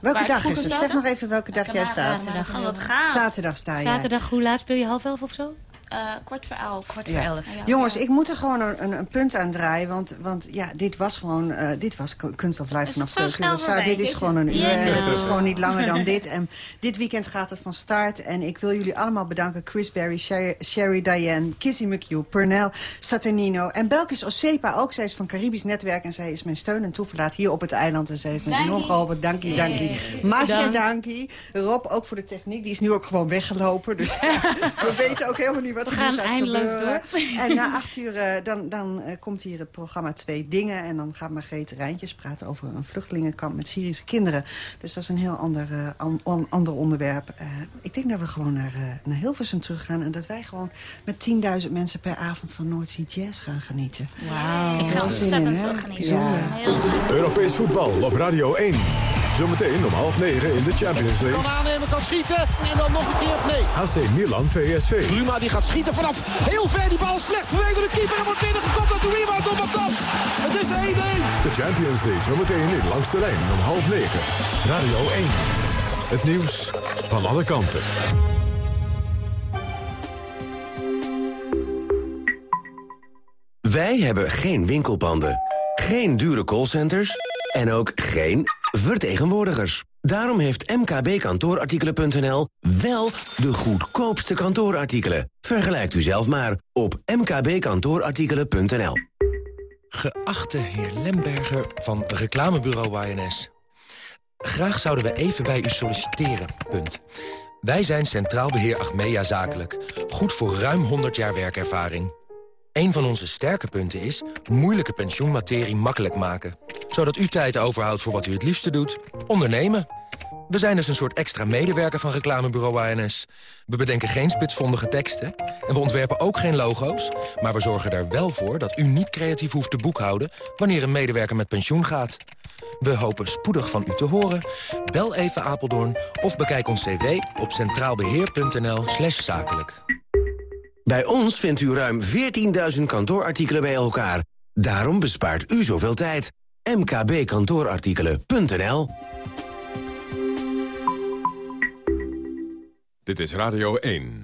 J: welke dag is het? Zeg nog even welke dag jij staat.
N: Zaterdag. Oh, wat gaaf.
J: Zaterdag sta je.
L: Zaterdag, hoe laat speel je? Half elf of zo?
K: Uh, kwart voor elf.
L: Kwart
J: voor elf. Jongens, ik moet er gewoon een, een, punt aan draaien. Want, want ja, dit was gewoon uh, dit was kunst of live vanaf Curaçao. Dit is gewoon een uur. En het is gewoon niet langer dan dit. En dit weekend gaat het van start. En ik wil jullie allemaal bedanken. Chris Berry, Sherry, Sherry Diane, Kissy McHugh, Pernell, Saturnino. En Belkis Osepa ook. Zij is van Caribisch Netwerk. En zij is mijn steun en toeverlaat hier op het eiland. En ze heeft me enorm geholpen. Dankie, dankie. Masha, dankie. Rob ook voor de techniek. Die is nu ook gewoon weggelopen. Dus we weten ook helemaal niet wat
L: we gaan eindeloos door.
J: En na acht uur uh, dan, dan uh, komt hier het programma Twee Dingen. En dan gaat Margreet Rijntjes praten over een vluchtelingenkamp met Syrische kinderen. Dus dat is een heel ander, uh, an, ander onderwerp. ik denk dat we gewoon naar, naar Hilversum terug gaan. En dat wij gewoon met 10.000 mensen per avond van Noordzee Jazz gaan genieten.
L: Wauw.
K: Ik ga ontzettend veel genieten. Ja.
Q: Europees voetbal op Radio 1. Zometeen om half negen in de Champions League.
E: Kan aannemen, kan schieten en dan nog een keer nee.
Q: AC Milan PSV.
E: Bruma die gaat schieten vanaf heel ver. Die bal slecht vanwege de keeper en wordt binnengekomen uit de rebound door Matas. Het is 1-1.
Q: De Champions League zometeen in langs de lijn om half negen. Radio 1. Het nieuws van alle kanten.
R: Wij hebben geen winkelpanden, geen dure callcenters en ook geen vertegenwoordigers. Daarom heeft mkbkantoorartikelen.nl wel de goedkoopste kantoorartikelen. Vergelijkt u zelf maar op mkbkantoorartikelen.nl.
S: Geachte heer Lemberger van reclamebureau YNS. Graag zouden we even bij u solliciteren. Punt. Wij zijn Centraal Beheer Achmea Zakelijk. Goed voor ruim 100 jaar werkervaring. Een van onze sterke punten is moeilijke pensioenmaterie makkelijk maken. Zodat u tijd overhoudt voor wat u het liefste doet. Ondernemen. We zijn dus een soort extra medewerker van reclamebureau ANS. We bedenken geen spitsvondige teksten en we ontwerpen ook geen logo's... maar we zorgen er wel voor dat u niet creatief hoeft te boekhouden... wanneer een medewerker met pensioen gaat. We hopen spoedig van u te horen. Bel even Apeldoorn of bekijk ons cv op centraalbeheer.nl zakelijk.
R: Bij ons vindt u ruim 14.000 kantoorartikelen bij elkaar. Daarom bespaart u zoveel tijd. mkbkantoorartikelen.nl
Q: Dit is Radio 1.